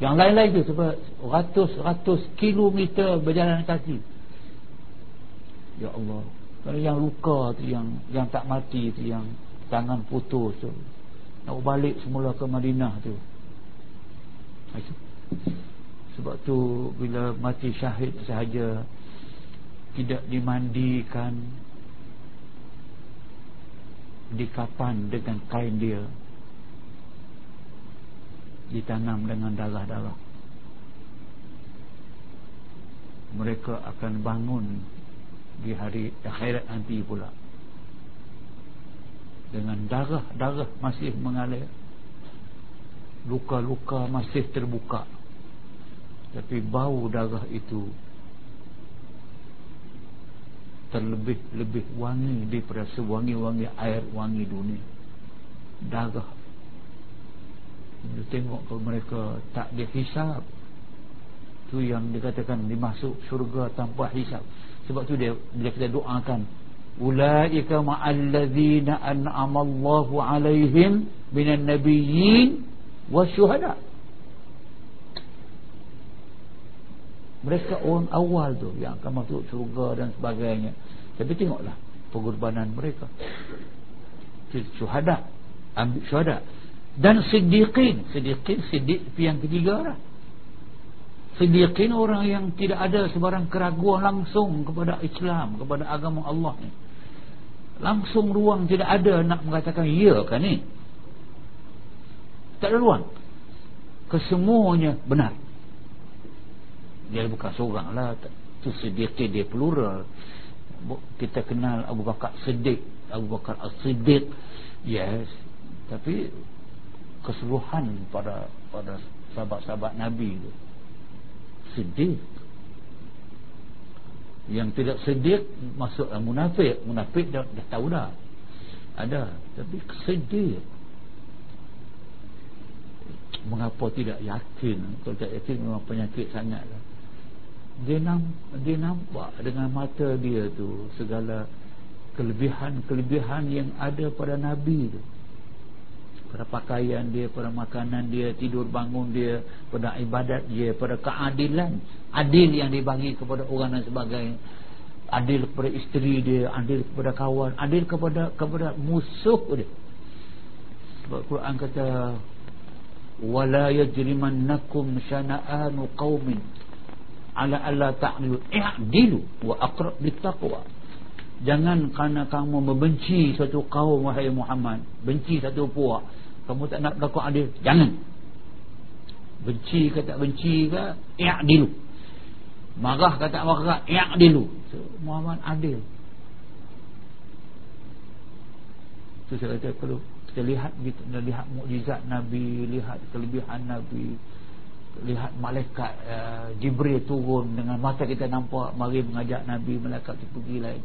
Yang lain-lain tu sebab ratus-ratus kilometer berjalan kaki. Ya Allah. Kalau yang luka tu yang yang tak mati tu yang tangan putus tu nak balik semula ke Madinah tu. Sebab tu bila mati syahid sahaja tidak dimandikan di kapan dengan kain dia ditanam dengan darah-darah. Mereka akan bangun di hari akhirat nanti pula. Dengan darah-darah masih mengalir. Luka-luka masih terbuka. Tapi bau darah itu terlebih-lebih wangi daripada sewangi-wangi air wangi dunia. Darah dia tengok kalau mereka tak dihisap tu yang dikatakan dimasuk syurga tanpa hisap. Sebab tu dia bila kita doakan ulaika ma'allazina an'amallahu alaihim minan nabiyyin wasyuhada mereka orang awal tu yang akan masuk syurga dan sebagainya. Tapi tengoklah pengorbanan mereka. Syuhada ambil syuhada dan siddiqin. Siddiqin siddiq yang ketiga lah. Siddiqin orang yang tidak ada sebarang keraguan langsung kepada Islam kepada agama Allah ni. Langsung ruang tidak ada nak mengatakan ya kan ni? Tak ada ruang. Kesemuanya benar. Dia bukan seorang lah. Tu siddiqin dia plural. Kita kenal Abu Bakar Siddiq. Abu Bakar As-Siddiq. Yes. Tapi keseluruhan pada pada sahabat-sahabat Nabi itu sedih yang tidak sedih masuklah munafik. Munafik dah, dah tahu dah. Ada. Tapi sedih mengapa tidak yakin? Kalau tak yakin memang penyakit sangat lah. dia, nam, dia nampak dengan mata dia tu segala kelebihan-kelebihan yang ada pada Nabi tu pada pakaian dia, pada makanan dia, tidur bangun dia, pada ibadat dia, pada keadilan, adil yang dibagi kepada orang dan sebagainya. Adil kepada isteri dia, adil kepada kawan, adil kepada kepada musuh dia. Sebab Quran kata syana'anu qaumin ala alla ta'dilu i'dilu wa aqrab bittaqwa. Jangan kerana kamu membenci satu kaum wahai Muhammad, benci satu puak, kamu tak nak berlaku adil. Jangan. Benci ke tak benci ke i'dilu marah ke tak marah i'dilu so, Muhammad adil. Tu saya kata kalau kita lihat kita lihat mukjizat Nabi lihat kelebihan Nabi lihat malaikat uh, Jibril turun dengan mata kita nampak mari mengajak Nabi malaikat itu pergi lain.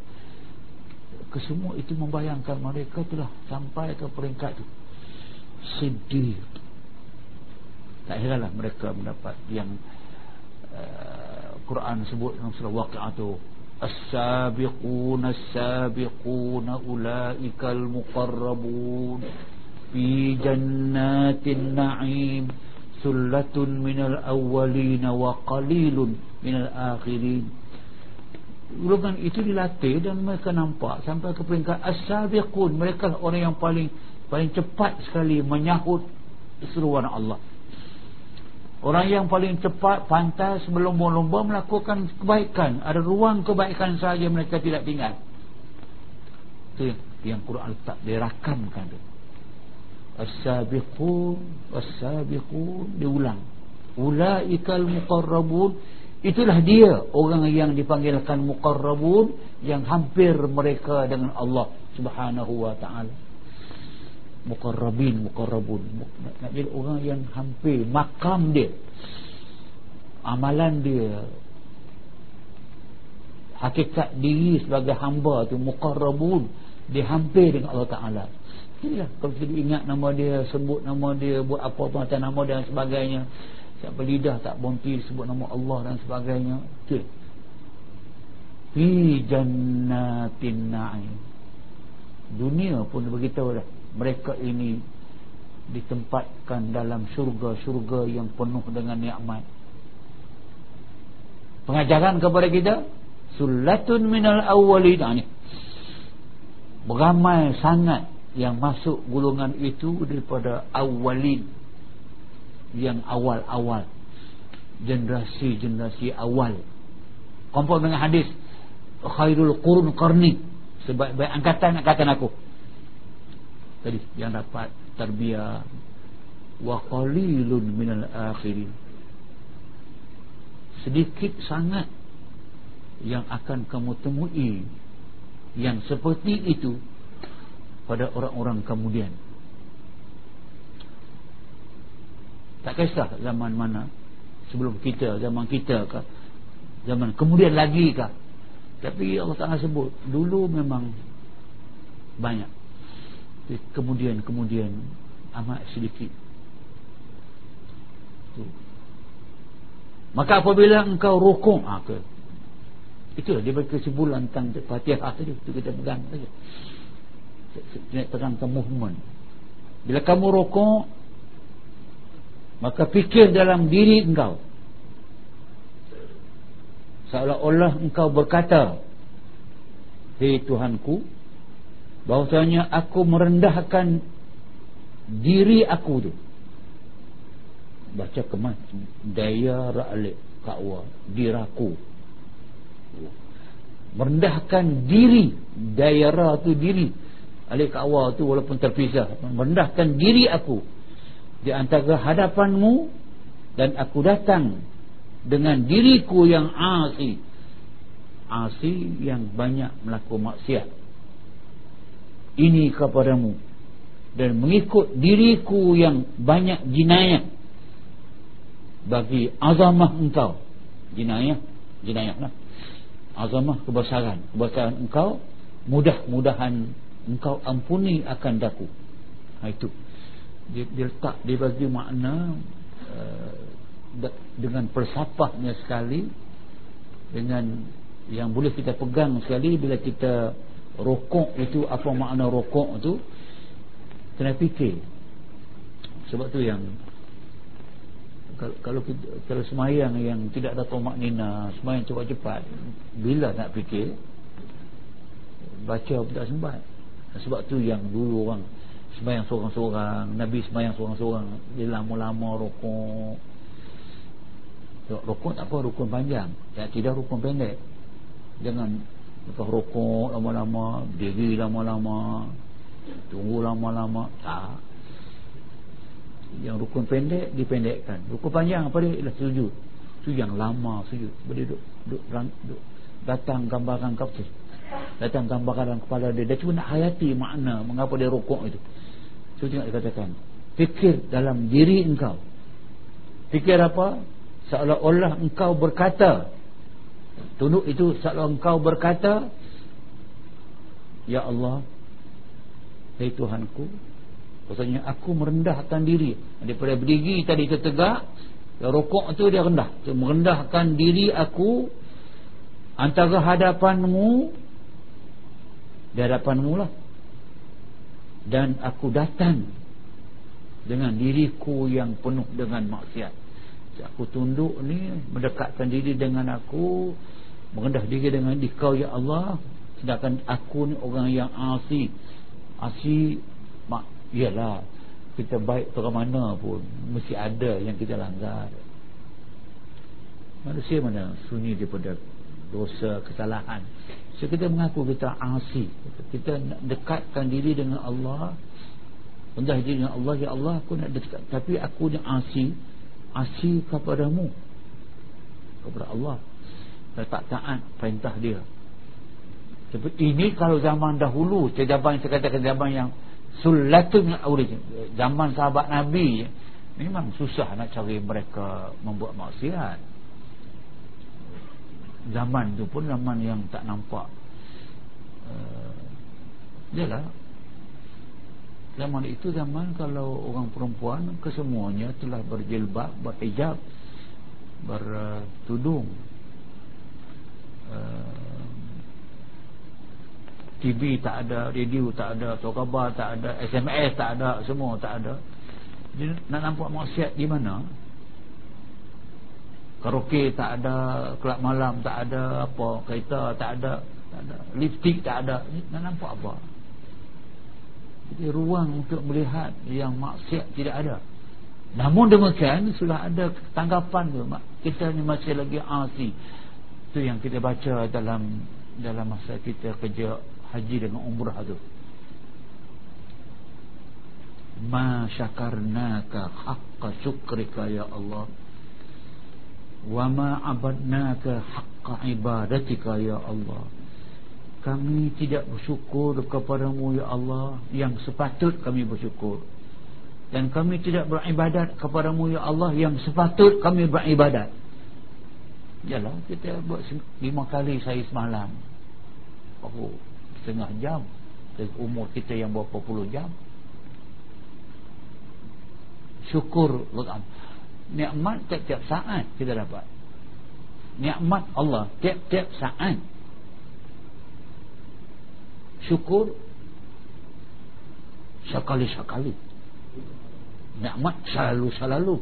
Kesemua itu membayangkan mereka telah sampai ke peringkat itu sedih. Tak heranlah mereka mendapat yang uh, Quran sebut dalam surah Waqi'ah tu as-sabiqun as-sabiqun ulaikal muqarrabun fi jannatin na'im sullatun minal awwalin wa qalilun minal akhirin. Golongan itu dilatih dan mereka nampak sampai ke peringkat as-sabiqun. Mereka orang yang paling paling cepat sekali menyahut seruan Allah. Orang yang paling cepat pantas berlomba-lomba melakukan kebaikan. Ada ruang kebaikan saja mereka tidak tinggal. Itu yang Quran tak dirakamkan tu as-sabiqun as-sabiqun diulang. Ulaikal muqarrabun. Itulah dia orang yang dipanggilkan muqarrabun yang hampir mereka dengan Allah Subhanahu wa taala muqarrabin muqarrabun. Nak jadi orang yang hampir makam dia amalan dia hakikat diri sebagai hamba tu muqarrabun dia hampir dengan Allah Taala. Inilah kalau kita ingat nama dia sebut nama dia buat apa pun macam nama dia dan sebagainya siapa lidah tak berhenti sebut nama Allah dan sebagainya tu fi jannatin na'im. Dunia pun beritahu dah mereka ini ditempatkan dalam syurga-syurga yang penuh dengan nikmat. Pengajaran kepada kita sulatun minal awwalin. Ini beramai sangat yang masuk golongan itu daripada awalin yang awal-awal. Generasi-generasi awal. Kompon dengan hadis khairul qurun qarni. Sebaik-baik angkatan angkatan aku tadi yang dapat tarbiyah wa qalilun minal akhirin. Sedikit sangat yang akan kamu temui yang seperti itu pada orang-orang kemudian. Tak kisah zaman mana? Sebelum kita zaman kita ke zaman kemudian lagi ke tapi Allah Ta'ala sebut dulu memang banyak kemudian-kemudian amat sedikit. Maka apabila engkau rukuk ha, ke, itulah dia bagi kesimpulan tentang fatihah tadi. Itu kita pegang saja. Pegang ke movement. Bila kamu rukuk maka fikir dalam diri engkau. Seolah-olah engkau berkata hei Tuhanku bahwasanya aku merendahkan diri aku tu. Baca kemas daya ra'alik ka'wa diraku. Merendahkan diri daya ra tu diri alik ka'wa tu walaupun terpisah merendahkan diri aku di antara hadapanmu dan aku datang dengan diriku yang asi. Asi yang banyak melakukan maksiat ini kepadamu. Dan mengikut diriku yang banyak jinayah bagi azamah engkau. Jinayah jinayah lah azamah kebesaran. Kebesaran engkau mudah-mudahan engkau ampuni akan daku. Ha, itu. Dia, dia letak dia bagi makna uh, dengan persapahnya sekali dengan yang boleh kita pegang sekali bila kita rokok itu apa makna rokok itu kena fikir. Sebab tu yang kalau kalau, kalau semayang yang tidak ada tomak nina semayang cepat-cepat bila nak fikir baca tak sempat. Sebab tu yang dulu orang semayang seorang-seorang Nabi semayang seorang-seorang dia lama-lama rokok. Rokok tak apa rukun panjang. Ya, tidak rukun pendek. Jangan lepas rokok lama-lama diri lama-lama tunggu lama-lama tak. Yang rukun pendek dipendekkan. Rukun panjang apa dia? Ialah sujud. Tu yang lama sujud. Boleh duduk, duduk, duduk. Datang gambaran kepala datang gambaran kepala dia. Dia cuma nak hayati makna mengapa dia rukuk itu. Tu tengok dia katakan fikir dalam diri engkau. Fikir apa? Seolah-olah engkau berkata tunduk itu seolah engkau berkata Ya Allah Hai Tuhanku Maksudnya aku merendahkan diri. Daripada berdiri tadi ke tegak ya, Rokok tu dia rendah. Dia Merendahkan diri aku Antara hadapanmu Di hadapanmu lah. Dan aku datang Dengan diriku yang penuh dengan maksiat Aku tunduk ni Mendekatkan diri dengan aku Merendah diri dengan dikau ya Allah. Sedangkan aku ni orang yang asi. Asi mak Yalah Kita baik ke mana pun. Mesti ada yang kita langgar. Manusia mana sunyi daripada dosa, kesalahan. So kita mengaku kita asi. Kita nak dekatkan diri dengan Allah. Rendah diri dengan Allah Ya Allah aku nak dekat. Tapi aku ni asi Asi kepadamu. Kepada Allah. Tak taat perintah dia. Ini kalau zaman dahulu Zaman saya katakan zaman yang Sulatun Zaman sahabat Nabi Memang susah nak cari mereka Membuat maksiat. Zaman tu pun zaman yang tak nampak. Uh, Yalah Zaman itu zaman kalau orang perempuan Kesemuanya telah berjilbab Berhijab Bertudung uh, TV tak ada, radio tak ada, khabar tak ada, SMS tak ada, semua tak ada. Dia nak nampak maksiat di mana? Karaoke tak ada, kelab malam tak ada, apa, kereta tak ada, tak ada, lipstick tak ada. Nak nampak apa? Jadi ruang untuk melihat yang maksiat tidak ada. Namun demikian sudah ada tanggapan tu, kita ni masih lagi asi. Itu yang kita baca dalam dalam masa kita kerja haji dengan umrah tu ma syakarnaka haqqa syukrika ya Allah wa ma abadnaka haqqa ibadatika ya Allah kami tidak bersyukur kepadamu ya Allah yang sepatut kami bersyukur. Dan kami tidak beribadat kepadamu ya Allah yang sepatut kami beribadat. Yalah kita buat lima kali saya semalam. Oh setengah jam. Umur kita yang berapa puluh jam. Syukur nikmat tiap-tiap saat kita dapat. Nikmat Allah tiap-tiap saat syukur. Sekali-sekali. Nikmat selalu-selalu.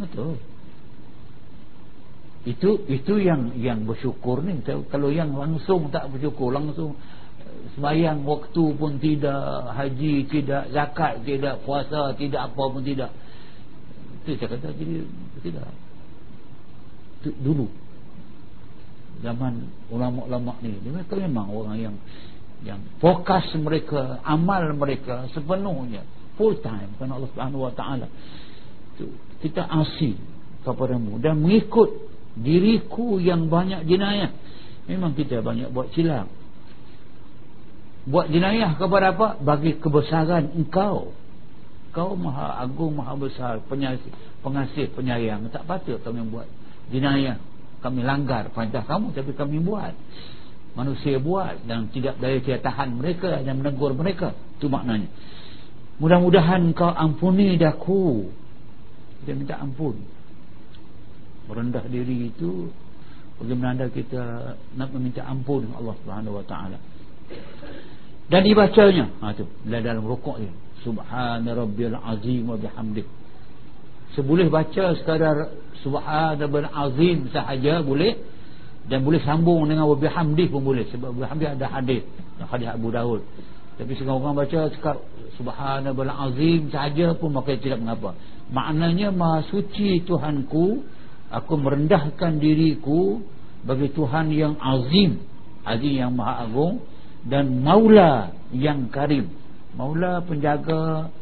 Betul. Itu itu yang yang bersyukur ni. Kalau yang langsung tak bersyukur langsung eh, sembahyang waktu pun tidak haji tidak zakat tidak puasa tidak apa pun tidak. Itu saya kata jadi tidak. Dulu zaman ulama-ulama ni. Mereka memang orang yang yang fokus mereka amal mereka sepenuhnya. Full time kerana Allah Subhanahu Wa Taala. Kita asing kepadamu. Dan mengikut diriku yang banyak jenayah. Memang kita banyak buat silap buat jenayah kepada apa? Bagi kebesaran engkau. Kau maha agung maha besar penyasih, pengasih penyayang. Tak patut kami buat jenayah kami langgar perintah kamu tapi kami buat. Manusia buat dan tidak daya saya tahan mereka dan menegur mereka. Itu maknanya. Mudah-mudahan kau ampuni daku. Dia minta ampun. Merendah diri itu bagaimana kita nak meminta ampun Allah Subhanahu wa taala? Dan dibacanya ha tu dalam rukuk dia. Subhana rabbiyal azim wa bihamdih seboleh baca sekadar subhana rabbiyal azim sahaja boleh. Dan boleh sambung dengan wa bihamdih pun boleh. Sebab bihamdih ada hadis. Hadis Abu Daud. Tapi sekarang orang baca sekar subhana rabbiyal azim sahaja pun maka tidak mengapa. Maknanya maha suci Tuhanku aku merendahkan diriku bagi Tuhan yang azim. Azim yang maha agung dan maula yang karim. Maula penjaga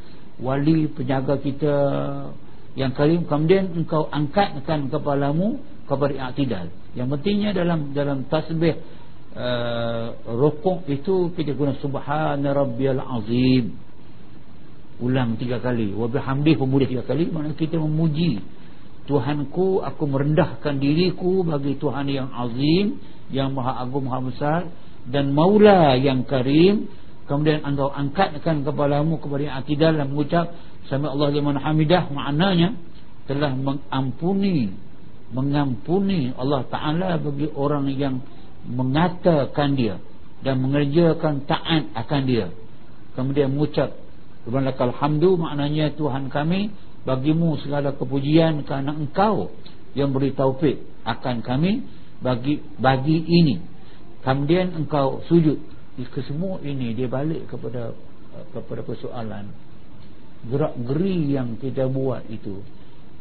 wali penjaga kita yang karim kemudian engkau angkatkan kepalamu kepada i'tidal. Yang pentingnya dalam dalam tasbih uh, rukuk itu kita guna subhana rabbiyal azim. Ulang tiga kali. Wa bihamdi boleh tiga kali maknanya kita memuji Tuhanku aku merendahkan diriku bagi Tuhan yang azim yang maha agung maha besar dan maula yang karim. Kemudian engkau angkatkan kepalamu kepada atidal dan mengucap sami Allah liman hamidah maknanya telah mengampuni mengampuni Allah taala bagi orang yang mengatakan dia dan mengerjakan taat akan dia. Kemudian mengucap hamdu maknanya Tuhan kami bagimu segala kepujian kerana engkau yang beri taufik akan kami bagi bagi ini. Kemudian engkau sujud. Kesemua ini dia balik kepada kepada persoalan gerak geri yang kita buat itu.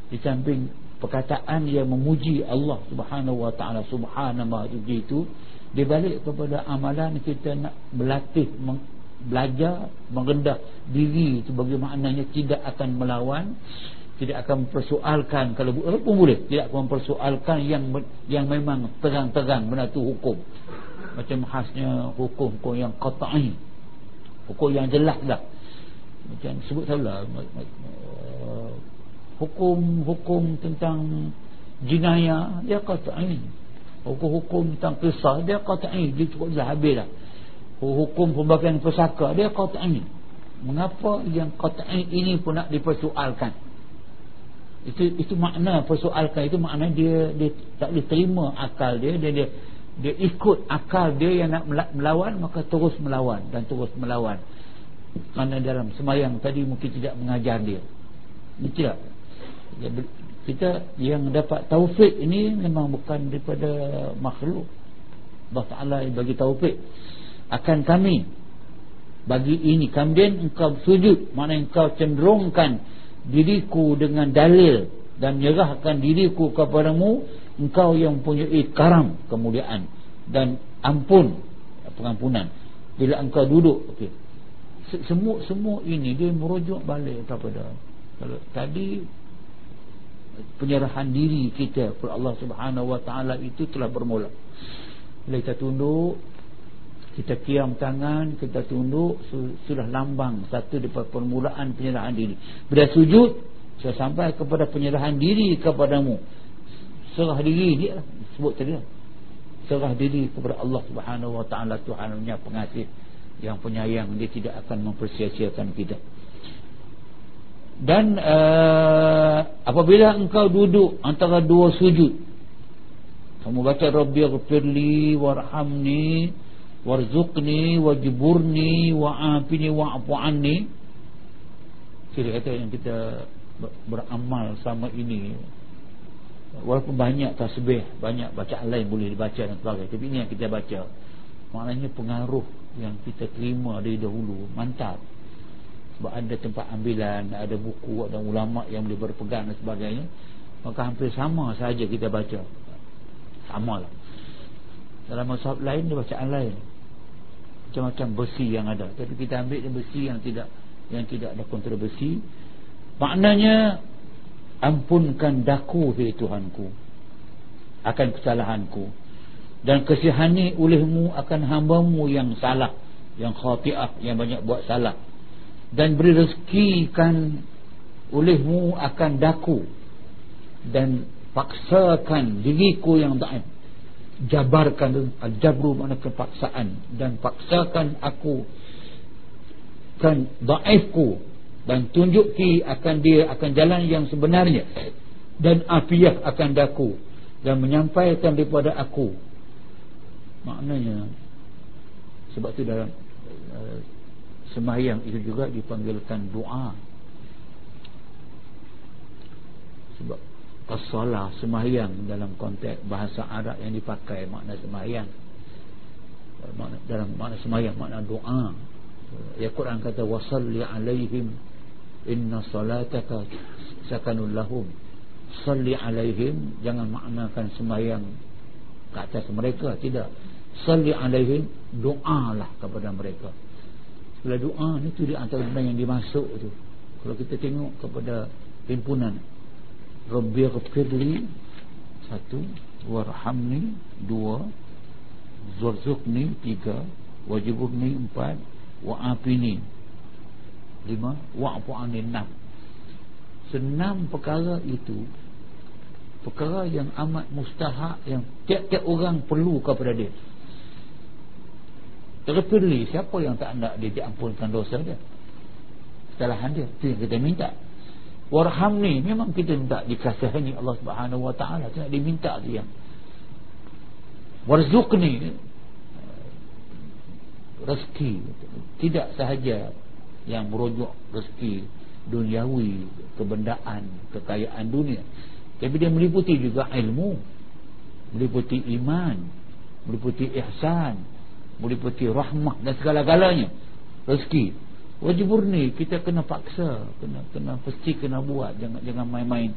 Di samping perkataan yang memuji Allah Subhanahu wa taala subhanallah itu dia balik kepada amalan kita nak berlatih belajar merendah diri itu bagaimana tidak akan melawan tidak akan mempersoalkan kalau pun boleh tidak akan mempersoalkan yang yang memang terang-terang benda itu hukum. Macam khasnya hukum-hukum yang qat'i hukum yang jelas lah macam sebut salah hukum-hukum tentang jinayah dia qat'i hukum-hukum tentang kisah dia qat'i dia cukup dah habis lah hukum pembakaran pesaka dia qat'i mengapa yang qat'i ini pun nak dipersoalkan? Itu itu makna persoalkan. Itu makna dia dia tak boleh terima akal dia. Dia dia, dia ikut akal dia yang nak melawan maka terus melawan dan terus melawan kerana dalam semayang tadi mungkin tidak mengajar dia. Tidak kita yang dapat taufik ini memang bukan daripada makhluk. Allah Ta'ala bagi taufik. Akan kami bagi ini kemudian engkau sujud. Mana engkau cenderungkan diriku dengan dalil dan menyerahkan diriku kepadamu engkau yang punya karam kemuliaan dan ampun pengampunan. Bila engkau duduk okey semua semua ini dia merujuk balik kepada kalau tadi penyerahan diri kita kepada Allah Subhanahu wa taala itu telah bermula. Bila kita tunduk kita kiam tangan kita tunduk sudah lambang satu daripada permulaan penyerahan diri. Bila sujud saya sampai kepada penyerahan diri kepadamu. Serah diri dia sebut tadi. Serah diri kepada Allah subhanahu wa ta'ala Tuhan punya pengasih yang penyayang dia tidak akan mempersia-siakan kita. Dan uh, apabila engkau duduk antara dua sujud kamu baca Rabbi warhamni warzuqni wajburni wa'afini wa'fu anni. Kira kata yang kita beramal sama ini. Walaupun banyak tasbih banyak bacaan lain boleh dibaca dan sebagainya tapi ini yang kita baca. Maknanya pengaruh yang kita terima dari dahulu mantap. Sebab ada tempat ambilan ada buku ada ulama yang boleh berpegang dan sebagainya maka hampir sama saja kita baca. Sama lah. Dalam masyarakat lain dia bacaan lain. Macam-macam besi yang ada. Tapi kita ambil besi yang tidak yang tidak ada kontroversi maknanya ampunkan daku hai Tuhanku. Akan kesalahanku dan kesihani olehmu akan hambamu yang salah yang khati'ah yang banyak buat salah. Dan beri rezekikan olehmu akan daku dan paksakan diriku yang daim jabarkan jabru mana kepaksaan dan paksakan aku kan daifku dan tunjuki akan dia akan jalan yang sebenarnya. Dan afiah akan daku dan menyampaikan daripada aku maknanya sebab tu dalam uh, itu juga dipanggilkan doa Sebab As-salah dalam konteks bahasa Arab yang dipakai makna semayang makna, dalam makna semayang makna doa ya Quran kata wasalli alaihim inna salataka sakanul lahum. Salli alaihim jangan maknakan semayang ke atas mereka tidak salli alaihim doalah kepada mereka. Bila doa ni tu di antara benda yang dimasuk tu. Kalau kita tengok kepada himpunan Rabbi ghafirli Satu Warhamni Dua Zurzukni Tiga Wajibukni Empat Wa'afini Lima Wa'afu'ani Enam Senam perkara itu Perkara yang amat mustahak Yang tiap-tiap orang perlu kepada dia Terpilih Siapa yang tak nak dia diampunkan dosa dia. Kesalahan dia. Itu yang kita minta. Warhamni memang kita minta dikasihani Allah Subhanahu wa taala. Tidak diminta dia warzuqni rezeki. Tidak sahaja yang merujuk rezeki duniawi kebendaan kekayaan dunia. Tapi dia meliputi juga ilmu meliputi iman meliputi ihsan meliputi rahmah dan segala-galanya. Rezeki. Wajib murni. Kita kena paksa. Kena kena pasti kena buat. Jangan jangan main-main.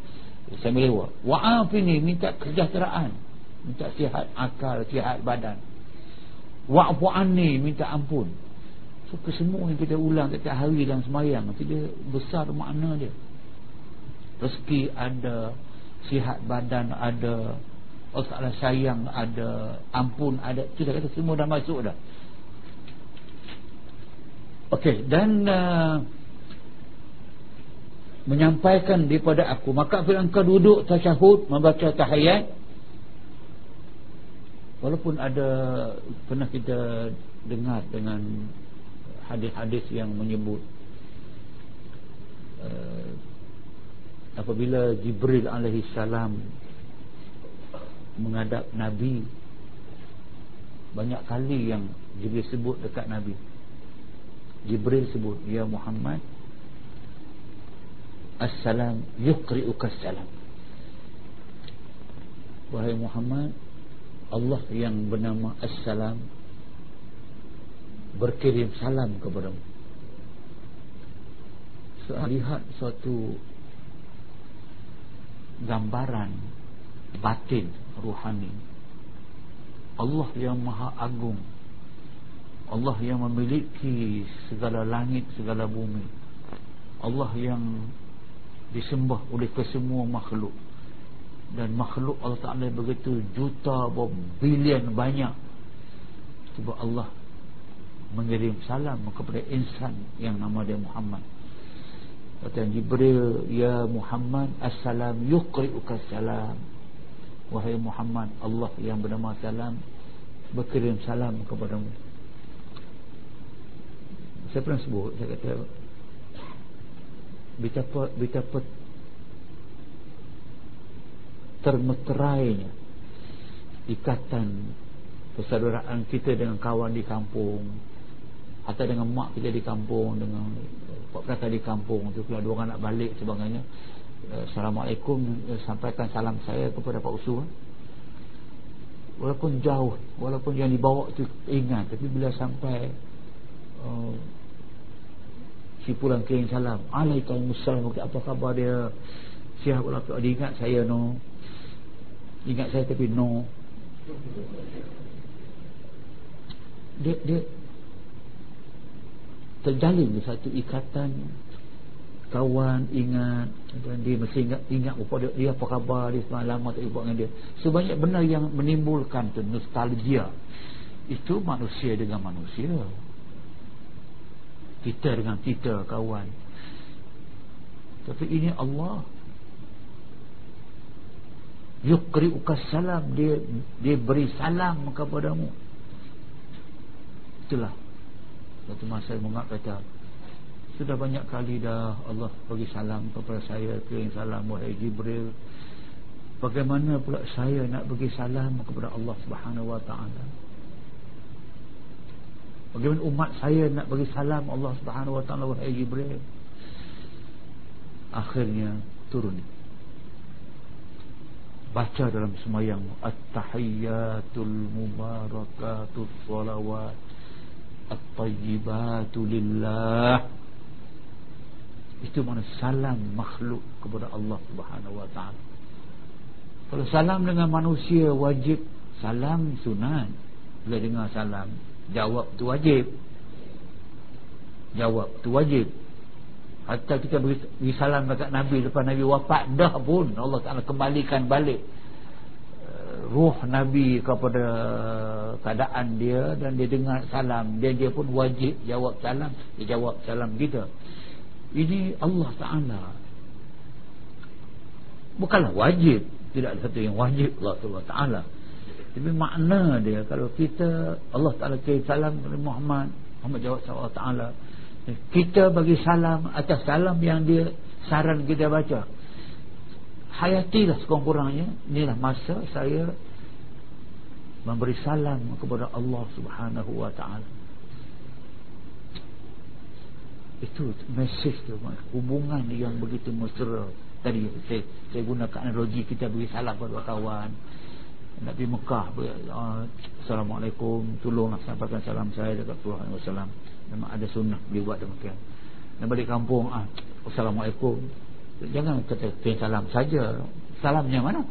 Saya melewa wa'af ini minta kesejahteraan. Minta sihat akal sihat badan. Wa'fu anni minta ampun. So kesemua yang kita ulang setiap hari dalam semayang dia besar makna dia. Rezeki ada sihat badan ada Allah Ta'ala sayang ada ampun ada itu dah kata semua dah masuk dah. Okey dan uh, menyampaikan daripada aku maka bila engkau duduk tasyahud membaca tahiyat walaupun ada pernah kita dengar dengan hadis-hadis yang menyebut uh, apabila Jibril alaihi salam menghadap nabi. Banyak kali yang Jibril sebut dekat nabi. Jibril sebut Ya Muhammad Assalam Yukri'uka assalam. Wahai Muhammad Allah yang bernama Assalam Berkirim salam kepadamu. So, Lihat suatu Gambaran Batin Ruhani Allah yang maha agung. Allah yang memiliki segala langit, segala bumi. Allah yang disembah oleh kesemua makhluk. Dan makhluk Allah Ta'ala begitu juta bilion banyak. Sebab Allah mengirim salam kepada insan yang nama dia Muhammad. Kata Jibril ya Muhammad assalam yukri'uka salam wahai Muhammad Allah yang bernama salam berkirim salam kepadamu. Saya pernah sebut saya kata betapa betapa termeterainya ikatan persaudaraan kita dengan kawan di kampung atau dengan mak kita di kampung dengan pak kata di kampung tu kalau dua orang nak balik sebagainya. eh, Assalamualaikum eh, sampaikan salam saya kepada Pak Usul walaupun jauh walaupun yang dibawa tu ingat tapi bila sampai uh, si pulang kirim salam Alaikumussalam apa khabar dia? Sihat pula dia ingat saya no. Ingat saya tapi no. Dia, dia terjalin satu ikatan kawan ingat dia mesti ingat ingat dia, dia apa khabar dia semalam lama tak jumpa dengan dia. Sebanyak benar yang menimbulkan tu nostalgia itu manusia dengan manusia. Kita dengan kita kawan. Tapi ini Allah. Yukri'uka salam dia dia beri salam kepadamu. Itulah satu masa saya mengat kata sudah banyak kali dah Allah bagi salam kepada saya kirim salam wahai Jibril bagaimana pula saya nak bagi salam kepada Allah Subhanahu wa taala Bagaimana umat saya nak bagi salam Allah Subhanahu wa taala wahai Jibril. Akhirnya turun. Baca dalam semayang At-tahiyyatul mubarakatus salawat At-tayyibatu lillah Itu mana salam makhluk kepada Allah Subhanahu wa taala. Kalau salam dengan manusia wajib salam sunat. Bila dengar salam Jawab tu wajib Jawab tu wajib Hatta kita beri, salam dekat Nabi Lepas Nabi wafat dah pun Allah Ta'ala kembalikan balik uh, Ruh Nabi kepada keadaan dia Dan dia dengar salam Dan dia pun wajib jawab salam Dia jawab salam kita Ini Allah Ta'ala Bukanlah wajib Tidak ada satu yang wajib Allah Ta'ala tapi makna dia kalau kita Allah Taala kirim salam kepada Muhammad, Muhammad jawab Allah Taala. Kita bagi salam atas salam yang dia saran kita baca. Hayatilah sekurang-kurangnya inilah masa saya memberi salam kepada Allah Subhanahu wa taala. Itu mesej tu hubungan yang begitu mesra. Tadi saya, saya gunakan analogi kita beri salam kepada kawan Nabi Mekah uh, Assalamualaikum Tolonglah sampaikan salam saya dekat Tuhan Wasallam Memang ada sunnah dia buat demikian. Dan balik kampung ah, Assalamualaikum. Jangan kata Tuan salam saja. Salamnya mana?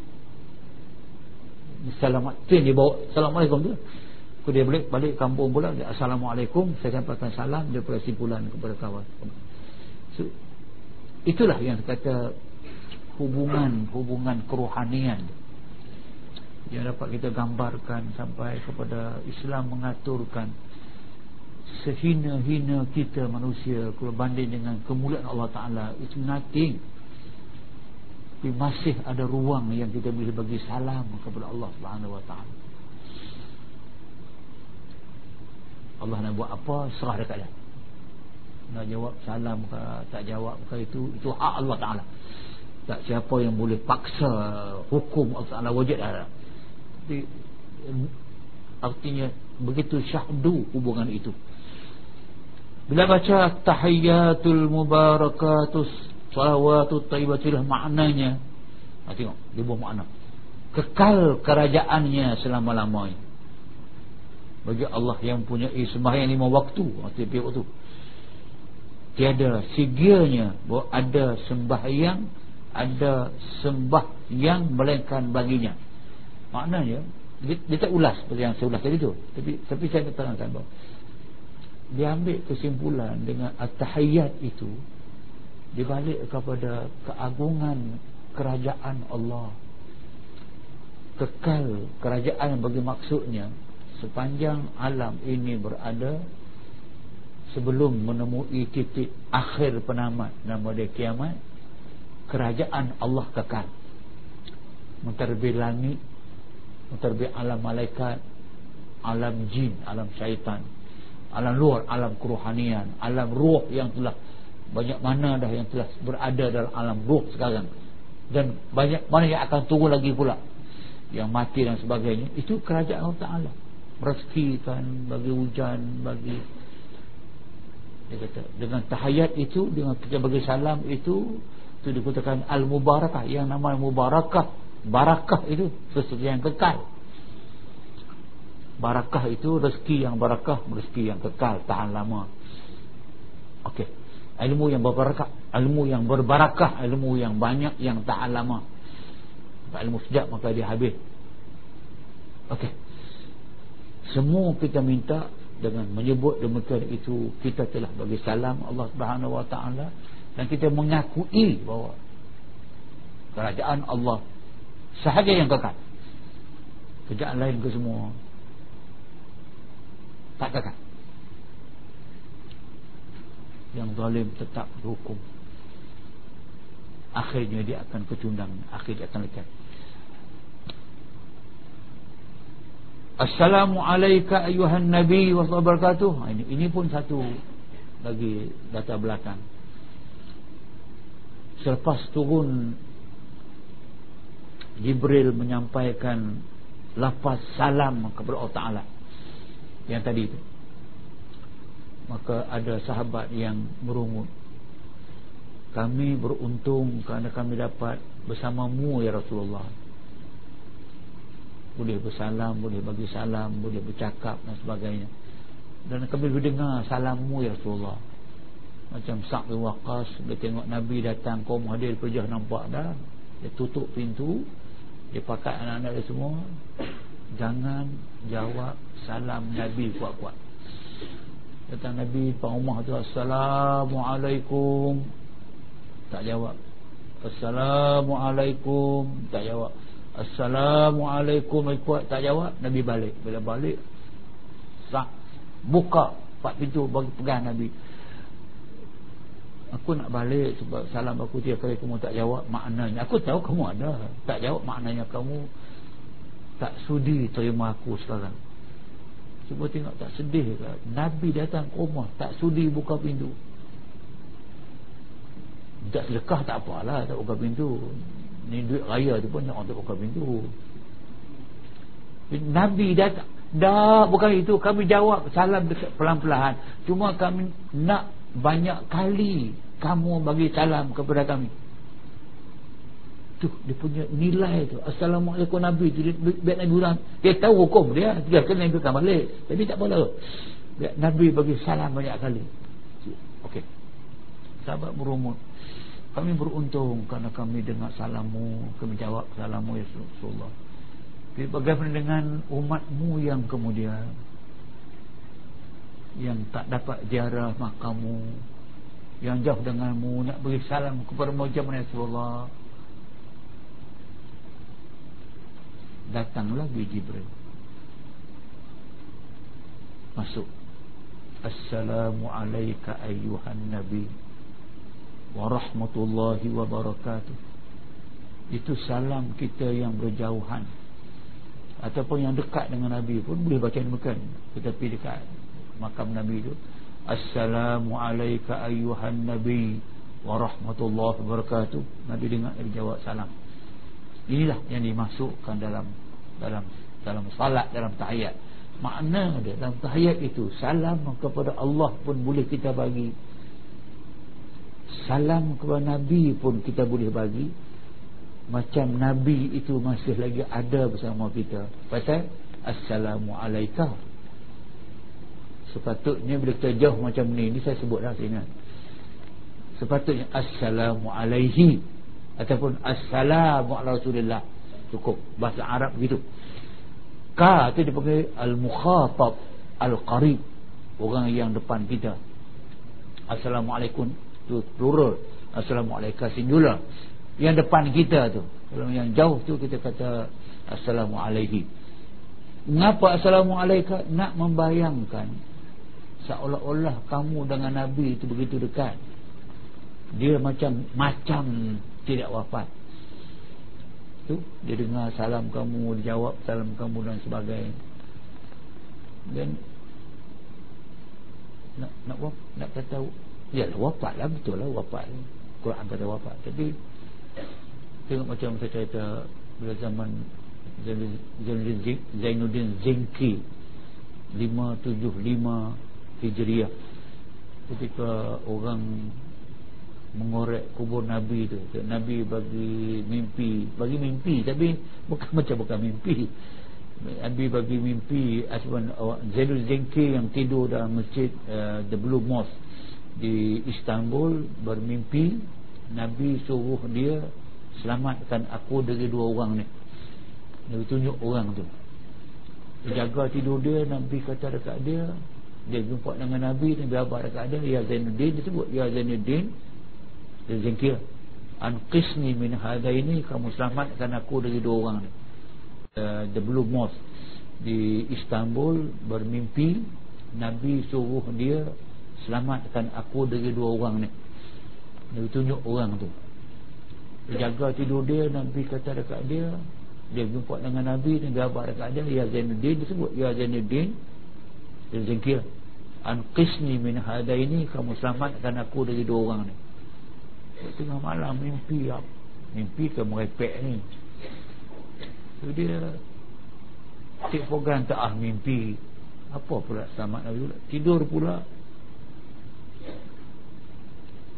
Salam Tuan dia bawa Assalamualaikum tu Kalau dia balik balik kampung pula dia, Assalamualaikum. Saya sampaikan salam Dia simpulan kepada kawan. So, Itulah yang kata Hubungan Hubungan kerohanian. Yang dapat kita gambarkan sampai kepada Islam mengaturkan sehina-hina kita manusia kalau banding dengan kemuliaan Allah Ta'ala it's nothing. Tapi masih ada ruang yang kita boleh bagi salam kepada Allah Subhanahu Wa Ta'ala Allah nak buat apa serah dekat dia. Nak jawab salam ke tak jawab ke itu itu hak Allah Ta'ala. Tak siapa yang boleh paksa hukum Allah Ta'ala wajib ada tapi artinya begitu syahdu hubungan itu. Bila baca tahiyatul mubarakatus salawatut tayyibatul maknanya ha, tengok dia buat makna. Kekal kerajaannya selama-lamanya bagi Allah yang punya sembahyang lima waktu. Setiap waktu. Tiada sigilnya bahawa ada sembahyang ada sembah yang melainkan baginya. Maknanya dia, dia tak ulas seperti yang saya ulas tadi tu. Tapi tapi saya nak terangkan bahawa dia ambil kesimpulan dengan at-tahiyyat itu dibalik kepada keagungan kerajaan Allah. Kekal kerajaan bagi maksudnya sepanjang alam ini berada sebelum menemui titik akhir penamat nama dia kiamat kerajaan Allah kekal. Menterbit langit terbit alam malaikat alam jin alam syaitan alam luar alam kerohanian alam roh yang telah banyak mana dah yang telah berada dalam alam roh sekarang. Dan banyak mana yang akan tunggu lagi pula yang mati dan sebagainya. Itu kerajaan Allah Ta'ala merezekikan bagi hujan bagi dia kata dengan tahayat itu dengan kita bagi salam itu itu dikatakan al-mubarakah yang nama mubarakah barakah itu sesuatu yang kekal. Barakah itu rezeki yang barakah rezeki yang kekal tahan lama. Okey ilmu yang berbarakah ilmu yang berbarakah ilmu yang banyak yang tahan lama. Ilmu sejak maka dia habis. Okey semua kita minta dengan menyebut demikian itu kita telah bagi salam Allah Subhanahu wa taala dan kita mengakui bahawa kerajaan Allah sahaja yang kekal. Kerjaan lain ke semua tak kekal. Yang zalim tetap hukum akhirnya dia akan kecundang akhirnya akan lekat Assalamualaikum ayuhan Nabi wa wabarakatuh. Ha, ini ini pun satu lagi data belakang. Selepas turun Jibril menyampaikan lafaz salam kepada Allah Ta'ala yang tadi itu maka ada sahabat yang merungut kami beruntung kerana kami dapat bersamamu ya Rasulullah boleh bersalam boleh bagi salam boleh bercakap dan sebagainya. Dan kami mendengar salammu ya Rasulullah. Macam Sa'd bin Waqqas dia tengok Nabi datang kaum hadir perjah nampak dah. Dia tutup pintu dia pakai anak-anak dia semua. Jangan jawab salam Nabi kuat-kuat. Datang Nabi Pak Umar tu Assalamualaikum. Tak jawab. Assalamualaikum. Tak jawab Assalamualaikum. Kuat tak jawab Nabi balik. Bila balik sah buka empat pintu bagi pegang Nabi. Aku nak balik sebab salam aku tiap kali kamu tak jawab maknanya. Aku tahu kamu ada. Tak jawab maknanya kamu tak sudi terima aku sekarang. Cuba tengok tak sedih ke? Nabi datang ke rumah tak sudi buka pintu. Tak sedekah tak apalah tak buka pintu ni duit raya tu pun orang tak buka pintu. Nabi datang dah bukan itu. Kami jawab salam pelan-pelan. Cuma kami nak banyak kali kamu bagi salam kepada kami. Tu dia punya nilai tu. Assalamualaikum Nabi. Tu dia, biar Nabi ulang dia tahu hukum dia. Dia kena akan balik. Tapi tak boleh. Biar Nabi bagi salam banyak kali. Ok sahabat merumut kami beruntung kerana kami dengar salammu kami jawab salammu ya Rasulullah. Bagaimana dengan umatmu yang kemudian yang tak dapat ziarah makamu yang jauh denganmu nak beri salam kepada macam mana Rasulullah? Datang lagi Jibril. Masuk. Assalamualaikum ayuhan Nabi Warahmatullahi wabarakatuh. Itu salam kita yang berjauhan. Ataupun yang dekat dengan Nabi pun Boleh baca demikian Tetapi dekat makam Nabi itu Assalamualaikum ayuhan Nabi Warahmatullahi wabarakatuh. Nabi dengar Nabi jawab salam. Inilah yang dimasukkan dalam Dalam dalam salat dalam tahiyat. Makna dia dalam tahiyat itu Salam kepada Allah pun boleh kita bagi Salam kepada Nabi pun kita boleh bagi. Macam Nabi itu masih lagi ada bersama kita. Pasal Assalamualaikum. Sepatutnya bila kita jauh macam ni Ini saya sebut lah ingat Sepatutnya Assalamualaikum. Ataupun Assalamualaikum. Cukup. Bahasa Arab begitu Ka itu dipanggil Al-Mukhatab Al-Qarib. Orang yang depan kita. Assalamualaikum Itu plural. Assalamualaikum singular Yang depan kita tu Kalau yang jauh tu kita kata Assalamualaikum. Mengapa Assalamualaikum? Nak membayangkan seolah-olah kamu dengan Nabi itu begitu dekat. Dia macam macam tidak wafat. Tu dia dengar salam kamu dia jawab salam kamu dan sebagainya. Dan nak nak nak kata ya wafat lah betul lah wafat Quran kata wafat. Tapi tengok macam saya cerita bila zaman Zainuddin Zinki 575 Hijriah. Ketika orang mengorek kubur Nabi tu Nabi bagi mimpi bagi mimpi tapi bukan *laughs* macam bukan mimpi. Nabi bagi mimpi Zainul Zenki yang tidur dalam masjid uh, The Blue Mosque di Istanbul bermimpi Nabi suruh dia selamatkan aku dari dua orang ni. Nabi tunjuk orang tu. Jaga tidur dia Nabi kata dekat dia dia jumpa dengan Nabi Nabi abad dekat dia Ya Zainuddin dia sebut Ya Zainuddin dia zingkir Anqisni min hadha ini kamu selamatkan aku dari dua orang ni. Uh, The Blue Mosque di Istanbul bermimpi Nabi suruh dia selamatkan aku dari dua orang ni. Nabi tunjuk orang tu. Dia jaga tidur dia Nabi kata dekat dia dia jumpa dengan Nabi Nabi abad dekat dia Ya Zainuddin dia sebut Ya Zainuddin dia zikir anqisni min hada ini kamu selamatkan aku dari dua orang ni. Tengah malam mimpi mimpi ke merepek ni. So dia cik program tak ah mimpi. Apa pula selamat Nabi pula? Tidur pula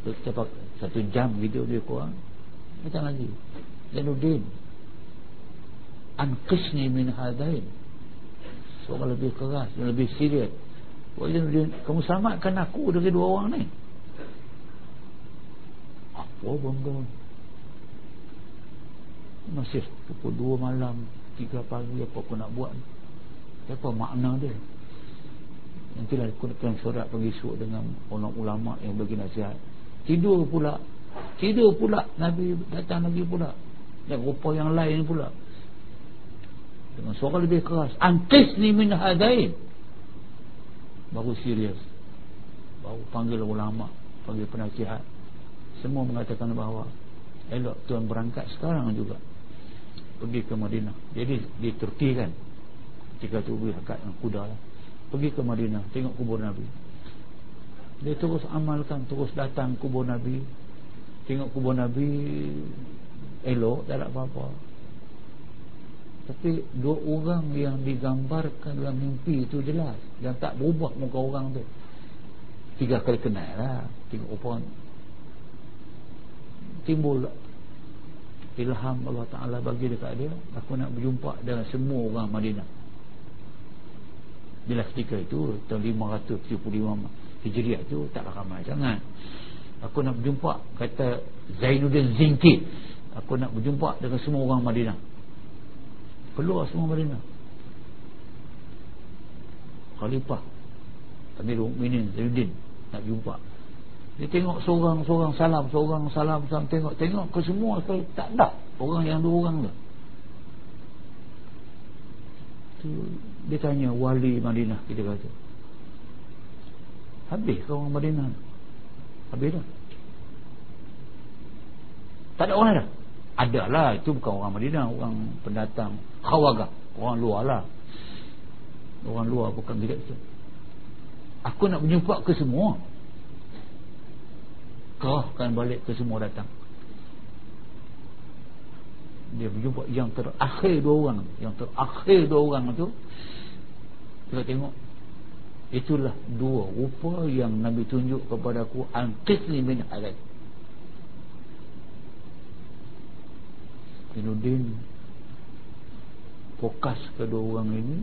cepat satu jam video dia kurang macam lagi. Zainuddin Anqisni min hadain. Soal lebih keras dan lebih serius. Zainuddin Kamu selamatkan aku dari dua orang ni. Apa bangga Masih pukul dua malam Tiga pagi apa aku nak buat? Apa makna dia? Nantilah aku nak surat pergi surat dengan orang ulama yang bagi nasihat Tidur pula. Tidur pula. Nabi datang lagi pula. Dan rupa yang lain pula. Dengan suara lebih keras. Antis ni min hadain. Baru serius. Baru panggil ulama Panggil penasihat. Semua mengatakan bahawa Elok tuan berangkat sekarang juga. Pergi ke Madinah. Jadi di Turki kan? Ketika tu beri hakat dengan kuda. Lah pergi ke Madinah tengok kubur Nabi dia terus amalkan terus datang kubur Nabi. Tengok kubur Nabi elok tak ada apa-apa. Tapi dua orang yang digambarkan dalam mimpi itu jelas. Yang tak berubah muka orang tu. Tiga kali kenal lah. Tengok apa. Timbul ilham Allah Ta'ala bagi dekat dia. Aku nak berjumpa dengan semua orang Madinah. Bila ketika itu tahun 575 Hijriah itu taklah ramai sangat aku nak berjumpa kata Zainuddin Zinki. Aku nak berjumpa dengan semua orang Madinah. Keluar semua Madinah. Khalifah Amirul Mukminin Zainuddin nak jumpa. Dia tengok seorang-seorang salam seorang salam salam tengok tengok ke semua tak ada orang yang dua orang tu tu dia tanya wali Madinah kita kata habis ke orang Madinah. Habis dah. Tak ada orang dah. Ada lah itu bukan orang Madinah orang pendatang. Khawagah orang luar lah. Orang luar bukan dekat situ aku nak berjumpa ke semua? Kerahkan balik ke semua datang. Dia berjumpa yang terakhir dua orang. Yang terakhir dua orang tu kita tengok itulah dua rupa yang Nabi tunjuk kepada aku anqisni min halat Dinudin fokus kedua orang ini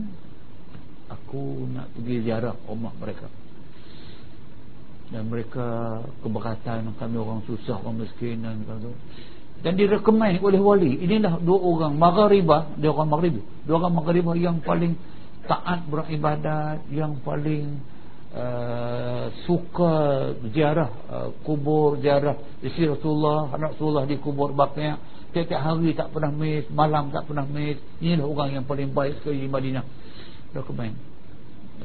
aku nak pergi ziarah rumah mereka. Dan mereka keberatan kami orang susah orang miskin dan kalau dan direkomend oleh wali. Inilah dua orang maghribah dia orang maghribi dua orang maghribah yang paling taat beribadat yang paling uh, suka ziarah uh, kubur ziarah isteri Rasulullah anak Rasulullah di kubur baknya. Tiap-tiap hari tak pernah miss malam tak pernah miss. Inilah orang yang paling baik sekali di Madinah. Dokumen.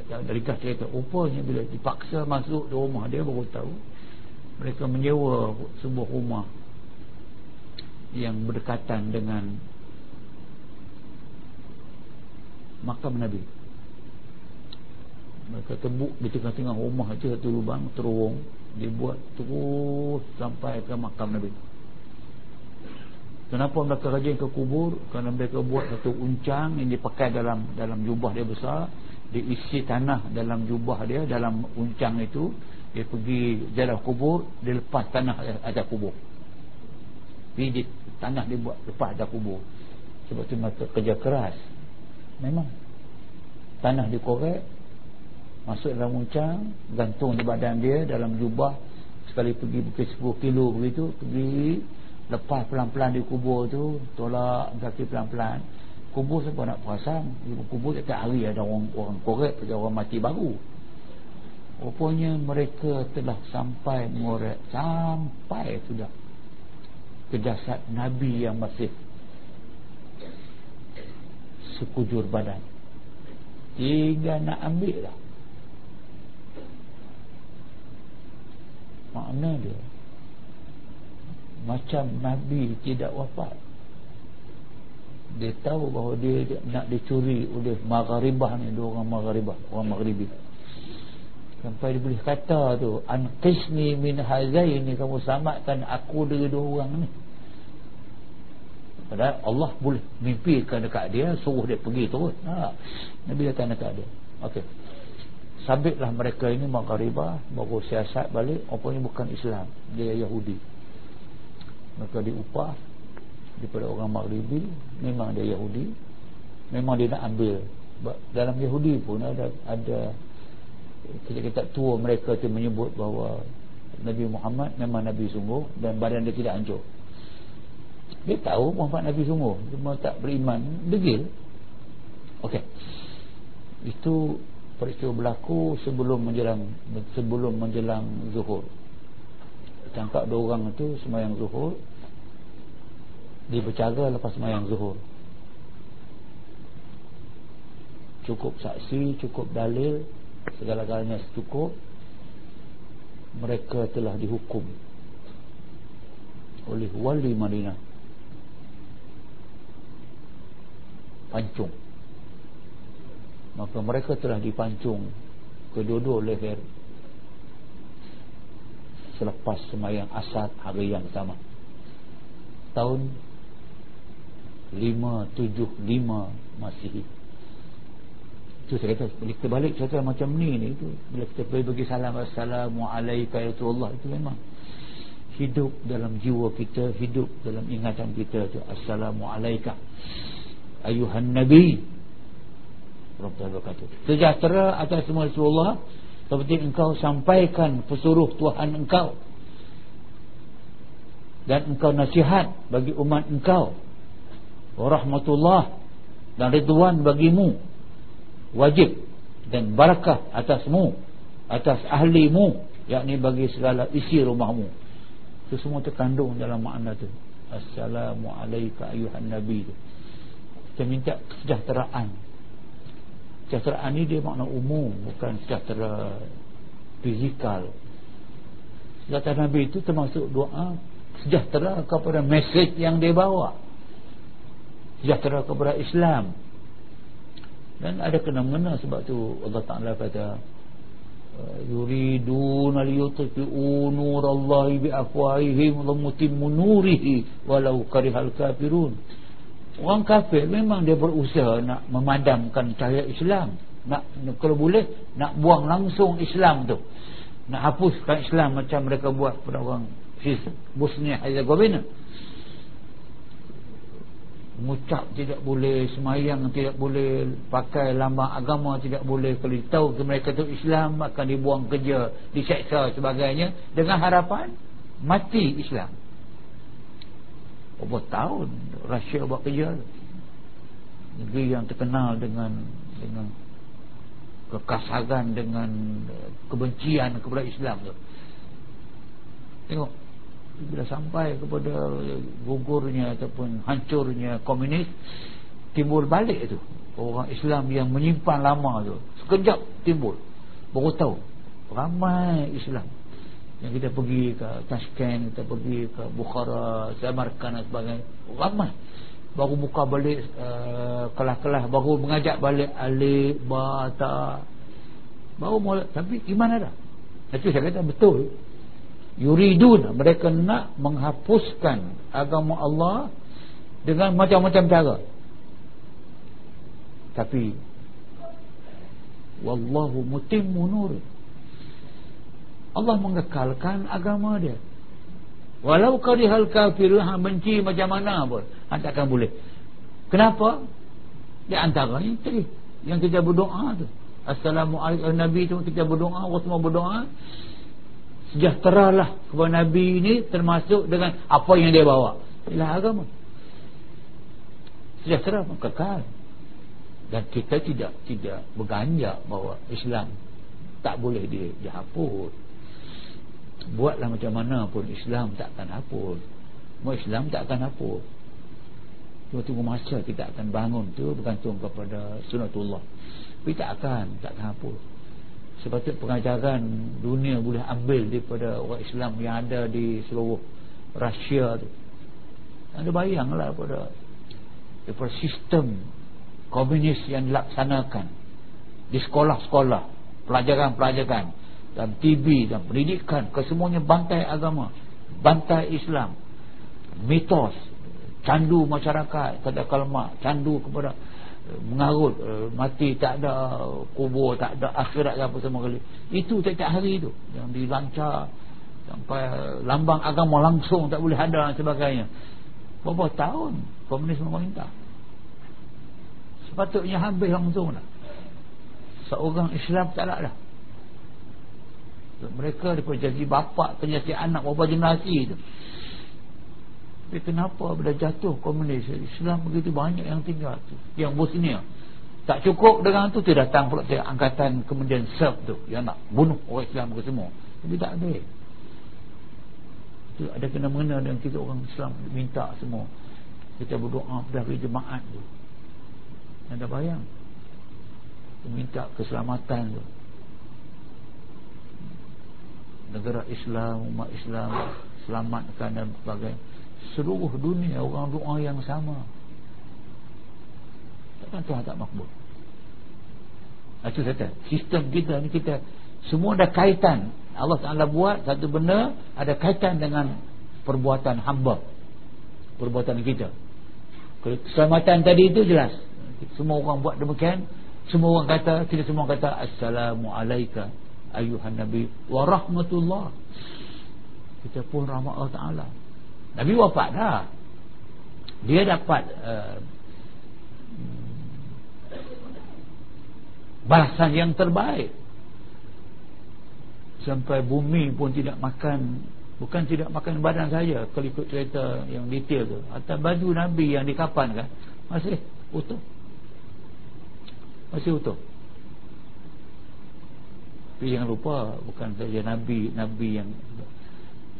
Dari kata cerita rupanya bila dipaksa masuk di rumah dia baru tahu mereka menyewa sebuah rumah yang berdekatan dengan makam Nabi. Mereka tebuk di tengah-tengah rumah itu satu lubang terowong. Dibuat terus sampai ke makam Nabi. Kenapa mereka rajin ke kubur? Kerana mereka buat satu uncang yang dipakai dalam dalam jubah dia besar. Diisi tanah dalam jubah dia dalam uncang itu. Dia pergi jalan kubur dia lepas tanah atas kubur. Pijit tanah dia buat lepas dah kubur. Sebab tu mata kerja keras memang. Tanah dikorek masuk dalam uncang gantung di badan dia dalam jubah sekali pergi bukit 10 kilo begitu pergi lepas pelan-pelan di kubur tu tolak kaki pelan-pelan. Kubur siapa nak perasan kubur tak hari ada orang orang korek pada orang mati baru. Rupanya mereka telah sampai mengorek sampai sudah ke jasad Nabi yang masih sekujur badan. Tinggal nak ambil lah makna dia macam Nabi tidak wafat dia tahu bahawa dia nak dicuri oleh Maghribah ni dua orang Maghribah orang Maghribi. Sampai dia boleh kata tu anqisni min hazaini kamu selamatkan aku dari dua orang ni padahal Allah boleh mimpikan dekat dia suruh dia pergi terus. Ha. Nabi datang dekat dia. Ok sabitlah mereka ini maghribah baru siasat balik. Rupanya bukan Islam dia Yahudi. Mereka diupah daripada orang maghribi memang dia Yahudi. Memang dia nak ambil. Dalam Yahudi pun ada ada kita tua mereka tu menyebut bahawa Nabi Muhammad memang Nabi sungguh dan badan dia tidak hancur dia tahu Muhammad Nabi sungguh. Cuma tak beriman degil. Okey. Itu peristiwa berlaku sebelum menjelang sebelum menjelang zuhur. Tangkap dua orang itu semayang zuhur. Dia bercara lepas semayang zuhur. Cukup saksi cukup dalil segala-galanya cukup. Mereka telah dihukum oleh wali Madinah pancung. Maka mereka telah dipancung kedua-dua leher selepas semayang asad hari yang sama. Tahun 575 Masihi. Itu saya kata bila kita balik cerita macam ni ni itu. Bila kita pergi bagi salam Assalamualaikum ya Allah itu memang hidup dalam jiwa kita hidup dalam ingatan kita itu Assalamualaikum ayuhan Nabi. Sejahtera atas semua Rasulullah Seperti engkau sampaikan Pesuruh Tuhan engkau. Dan engkau nasihat Bagi umat engkau. Warahmatullah Dan ridwan bagimu. Wajib Dan barakah atasmu Atas ahlimu Yakni bagi segala isi rumahmu. Itu semua terkandung dalam makna itu Assalamualaikum ayuhan Nabi Kita minta kesejahteraan. Sejahteraan ini dia makna umum Bukan sejahtera fizikal. Sejahtera Nabi itu termasuk doa Sejahtera kepada mesej yang dia bawa. Sejahtera kepada Islam. Dan ada kena-mena sebab tu Allah Ta'ala kata yuriduna liyutfi'u nurallahi biafwahihim wa mutimmu nurihi walau karihal kafirun Orang kafir memang dia berusaha nak memadamkan cahaya Islam. Nak kalau boleh nak buang langsung Islam tu. Nak hapuskan Islam macam mereka buat pada orang Bosnia Herzegovina. Mengucap tidak boleh, semayang tidak boleh, pakai lambang agama tidak boleh. Kalau tahu ke mereka tu Islam akan dibuang kerja, diseksa sebagainya dengan harapan mati Islam berapa tahun Rusia buat kerja? Negeri yang terkenal dengan dengan kekasaran dengan kebencian kepada Islam tu. Tengok bila sampai kepada gugurnya ataupun hancurnya komunis timbul balik tu. Orang Islam yang menyimpan lama tu sekejap timbul. Baru tahu ramai Islam yang kita pergi ke Tashkent kita pergi ke Bukhara Samarkand dan sebagainya ramai. Baru buka balik uh, kelas-kelas baru mengajak balik alif bata baru mula tapi iman ada. Itu saya kata betul. Yuridun mereka nak menghapuskan agama Allah dengan macam-macam cara. Tapi wallahu mutimmu nurih Allah mengekalkan agama dia. Walau karihal kafirun ha, benci macam mana pun ha, takkan boleh. Kenapa? Di antara itu yang kita berdoa tu. Assalamualaikum Nabi tu kita berdoa Allah semua berdoa. Sejahteralah kepada Nabi ini termasuk dengan apa yang dia bawa. Ialah agama. Sejahtera kekal. Dan kita tidak tidak berganjak bahawa Islam. Tak boleh dihapus buatlah macam mana pun Islam tak akan hapus. Mau Islam tak akan hapus. Cuma tunggu masa kita akan bangun tu bergantung kepada sunatullah. Tapi tak akan tak akan hapus sepatut pengajaran dunia boleh ambil daripada orang Islam yang ada di seluruh Rusia tu. Anda bayanglah pada daripada sistem komunis yang dilaksanakan di sekolah-sekolah pelajaran-pelajaran dan TV dan pendidikan kesemuanya bantai agama bantai Islam mitos candu masyarakat kepada kalmak candu kepada mengarut uh, mati tak ada kubur tak ada akhirat apa semua kali. Itu tiap-tiap hari itu yang dilancar sampai lambang agama langsung tak boleh ada dan sebagainya. Berapa tahun komunis memerintah sepatutnya habis langsung lah seorang Islam tak ada dah mereka daripada jadi bapa penyakit anak berapa generasi itu tapi kenapa bila jatuh komunis? Islam begitu banyak yang tinggal tu Yang Bosnia. Tak cukup dengan tu Dia datang pula dia angkatan kemudian Serb tu Yang nak bunuh orang Islam ke semua. Tapi tak ada. Itu ada kena-mengena dengan kita orang Islam Minta semua. Kita berdoa dari jemaat tu. Anda bayang? Minta keselamatan tu Negara Islam Umat Islam Selamatkan dan sebagainya. Seluruh dunia orang doa yang sama. Takkan Tuhan tak makbul. Itu kata sistem kita ni kita semua ada kaitan. Allah Ta'ala buat satu benda ada kaitan dengan perbuatan hamba perbuatan kita. Keselamatan tadi itu jelas. Semua orang buat demikian semua orang kata kita semua kata Assalamualaikum ayuhan Nabi wa rahmatullah. Kita pun rahmat Allah Ta'ala. Nabi wafat dah. Dia dapat uh, balasan yang terbaik. Sampai bumi pun tidak makan bukan tidak makan badan saja kalau ikut cerita yang detail tu. Atau baju Nabi yang dikapan kan masih utuh. Masih utuh tapi jangan lupa bukan saja Nabi Nabi yang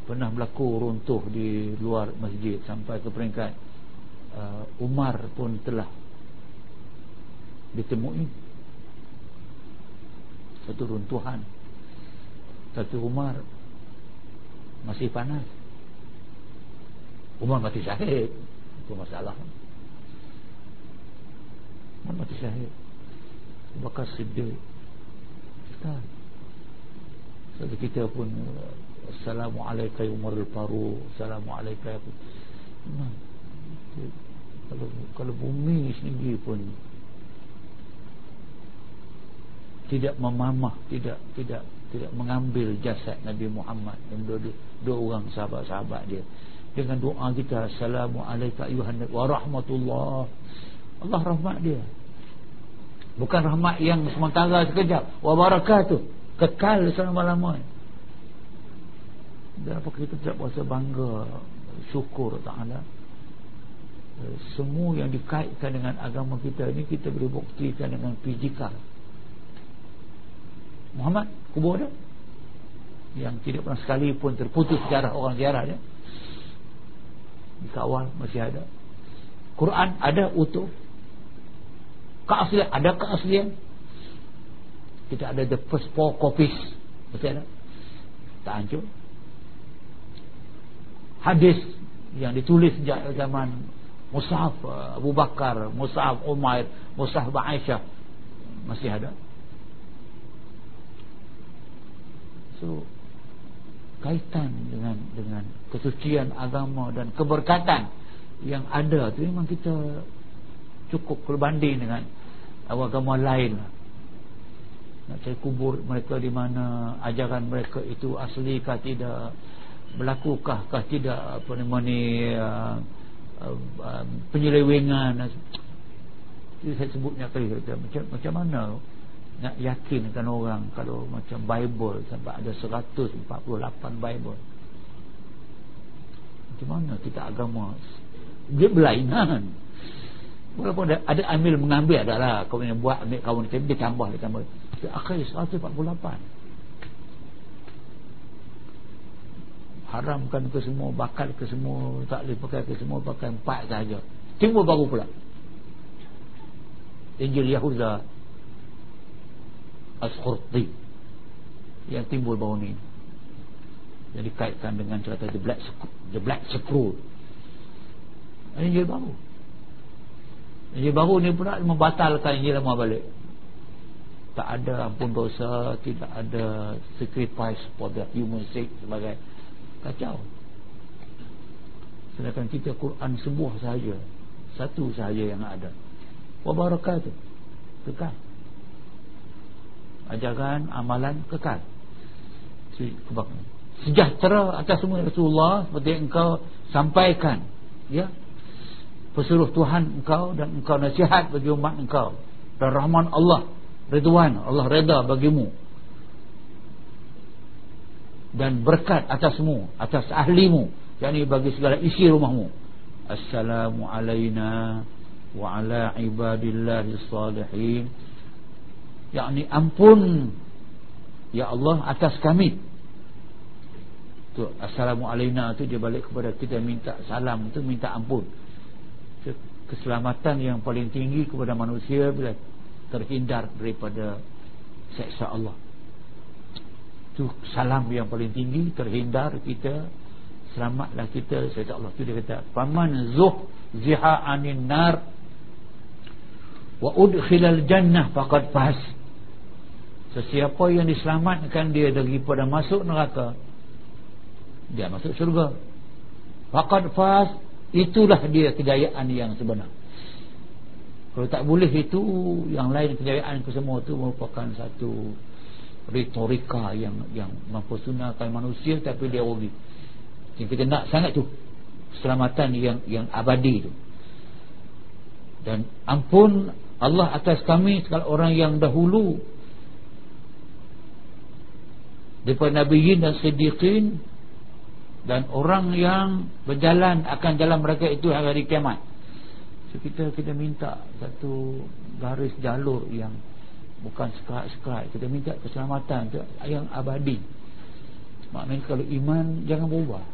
pernah berlaku runtuh di luar masjid sampai ke peringkat uh, Umar pun telah ditemui. Satu runtuhan. Satu Umar masih panas. Umar mati syahid. Itu masalah. Umar mati syahid. Bakar Siddiq Jadi kita pun Assalamualaikum ya Umar Assalamualaikum ya nah, kalau, kalau bumi sendiri pun Tidak memamah Tidak tidak tidak mengambil jasad Nabi Muhammad dan dua, dua, dua orang sahabat-sahabat dia. Dengan doa kita Assalamualaikum ayuhan wa rahmatullah. Allah rahmat dia. Bukan rahmat yang sementara sekejap. Wa barakatuh kekal selama-lamanya dan apa kita tidak berasa bangga syukur ta'ala. Eh, semua yang dikaitkan dengan agama kita ini kita boleh buktikan dengan fizikal. Muhammad kubur dia? Yang tidak pernah sekali pun terputus sejarah orang ziarah dia. Dikawal masih ada. Quran ada utuh. Keaslian ada keaslian tidak ada the first four copies masih ada tak hancur hadis yang ditulis sejak zaman Mus'ab uh, Abu Bakar, Mus'ab Umair, Mus'ab Aisyah masih ada. So kaitan dengan dengan kesucian agama dan keberkatan yang ada tu memang kita cukup berbanding dengan agama lain lah. Nak cari kubur mereka di mana ajaran mereka itu asli kah tidak berlakukah kah tidak apa ni uh, uh, penyelewengan. Itu saya sebutnya kali kata macam macam mana nak yakinkan orang kalau macam Bible sampai ada 148 Bible? Macam mana kita agama? Dia berlainan. Walaupun ada, ada ambil mengambil adalah kau yang buat ambil kawan dia tambah dia tambah akhir 148 haramkan ke semua bakal ke semua tak boleh pakai ke semua pakai empat saja timbul baru pula. Injil Yahuda As-Khurti yang timbul baru ni. Yang dikaitkan dengan cerita The Black, the Black Scroll Injil baru. Injil baru ni pula membatalkan Injil lama balik tak ada ampun dosa tidak ada sacrifice for the human sake sebagai kacau. Sedangkan kita Quran sebuah sahaja satu sahaja yang ada. Wabarakatuh. Kekal. Ajaran amalan kekal. Sejahtera atas semua Rasulullah seperti engkau sampaikan. Ya. Pesuruh Tuhan engkau dan engkau nasihat bagi umat engkau. Dan rahman Allah Ridwan Allah reda bagimu. Dan berkat atasmu atas ahlimu. Yakni bagi segala isi rumahmu. Assalamu alaina wa ala ibadillahi salihin. Yakni ampun ya Allah atas kami. Tu assalamu alaina tu dia balik kepada kita minta salam tu minta ampun. Keselamatan yang paling tinggi kepada manusia bila terhindar daripada seksa Allah. Itu salam yang paling tinggi terhindar kita selamatlah kita saya Allah. Tu dia kata faman zuh ziha anin nar wa udkhilal jannah faqad faz sesiapa yang diselamatkan dia daripada masuk neraka dia masuk syurga. Faqad faz itulah dia kejayaan yang sebenar kalau tak boleh itu yang lain kejayaan ke semua itu merupakan satu retorika yang yang mempersunahkan manusia tapi dia rugi. Yang kita nak sangat tu keselamatan yang yang abadi tu. Dan ampun Allah atas kami segala orang yang dahulu daripada nabiyin dan siddiqin dan orang yang berjalan akan jalan mereka itu hari kiamat so kita kita minta satu garis jalur yang bukan sekerat-sekerat kita minta keselamatan yang abadi. Maknanya kalau iman jangan berubah.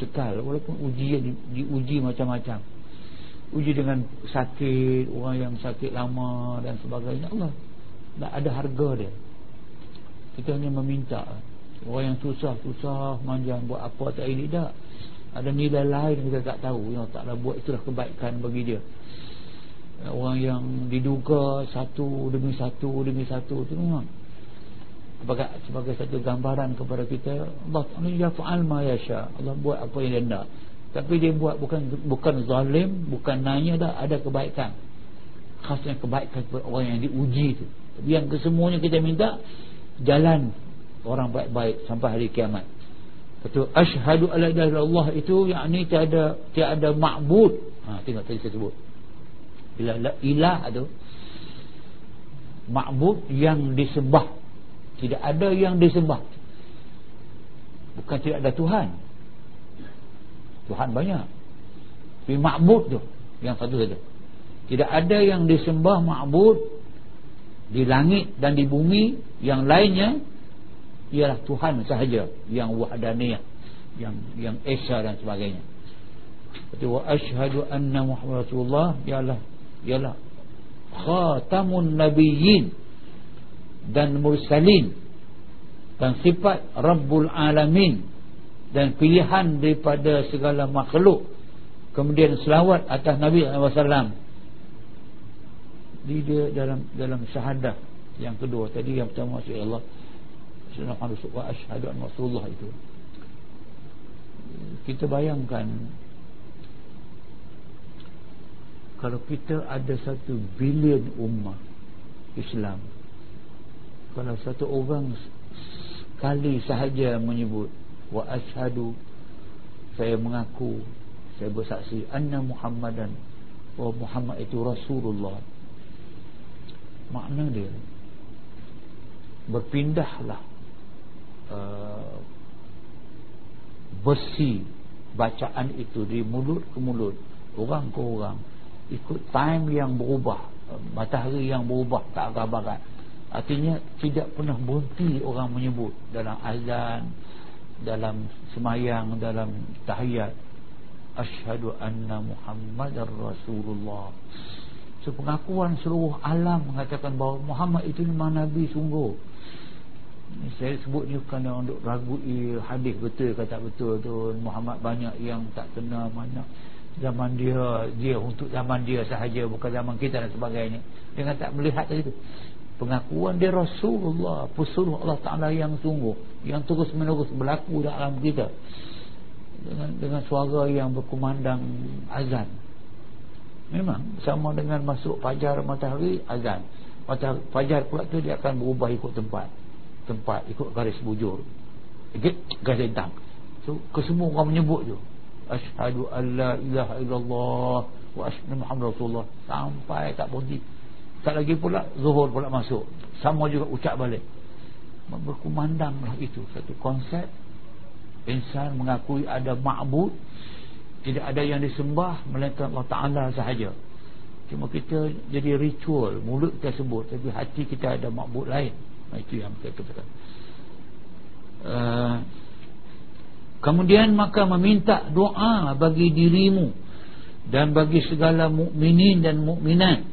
Cekal walaupun ujian di, diuji macam-macam. Uji dengan sakit orang yang sakit lama dan sebagainya. Allah tak ada harga dia. Kita hanya meminta. Orang yang susah-susah manjang buat apa tak ini tak ada nilai lain kita tak tahu. Yang taklah buat itulah kebaikan bagi dia. Orang yang diduga satu demi satu demi satu itu memang sebagai, sebagai satu gambaran kepada kita Allah Ta'ala ya fa'al ma yasha Allah buat apa yang dia nak. Tapi dia buat bukan bukan zalim bukan nanya dah ada kebaikan. Khasnya kebaikan kepada orang yang diuji itu tapi yang kesemuanya kita minta jalan orang baik-baik sampai hari kiamat Betul. Ashhadu alla ilaha illallah itu yakni tiada tiada ma'bud. Ha tengok tadi saya sebut. Ilah, ilah itu ma'bud yang disembah. Tidak ada yang disembah. Bukan tidak ada Tuhan. Tuhan banyak. Tapi ma'bud tu yang satu saja. Tidak ada yang disembah ma'bud di langit dan di bumi yang lainnya ialah Tuhan sahaja yang wahdaniyah yang yang esa dan sebagainya. Berarti wa ashhadu anna Muhammad Rasulullah ialah ialah khatamun nabiyyin dan mursalin dan sifat rabbul alamin dan pilihan daripada segala makhluk kemudian selawat atas nabi SAW di dia dalam dalam syahadah yang kedua tadi yang pertama maksud Allah sunnah wa asyhadu an rasulullah itu. Kita bayangkan kalau kita ada satu bilion umat Islam kalau satu orang sekali sahaja menyebut wa ashadu saya mengaku saya bersaksi anna muhammadan wa muhammad itu rasulullah. Makna dia berpindahlah uh, besi bacaan itu di mulut ke mulut orang ke orang ikut time yang berubah matahari yang berubah tak agak barat artinya tidak pernah berhenti orang menyebut dalam azan dalam semayang dalam tahiyat asyhadu anna muhammadar rasulullah. So, pengakuan seluruh alam mengatakan bahawa Muhammad itu memang Nabi sungguh saya sebut ni kerana untuk ragu hadis betul kata betul tu. Muhammad banyak yang tak kena banyak zaman dia dia untuk zaman dia sahaja bukan zaman kita dan sebagainya. Dengan tak melihat tadi tu pengakuan dia Rasulullah pesuruh Allah Ta'ala yang sungguh yang terus menerus berlaku dalam kita. Dengan dengan suara yang berkumandang azan. Memang sama dengan masuk fajar matahari azan. Matahari, fajar pula tu dia akan berubah ikut tempat tempat ikut garis bujur. Garis hitam. So kesemua orang menyebut tu. Asyhadu alla ilaha illallah wa asyhadu muhammad rasulullah. Sampai tak berhenti. Tak lagi pula zuhur pula masuk. Sama juga ucap balik. Berkumandanglah itu. Satu konsep. Insan mengakui ada ma'bud. Tidak ada yang disembah melainkan Allah Ta'ala sahaja. Cuma kita jadi ritual. Mulut kita sebut tapi hati kita ada ma'bud lain itu yang saya katakan. Uh, kemudian maka meminta doa bagi dirimu dan bagi segala mukminin dan mukminat.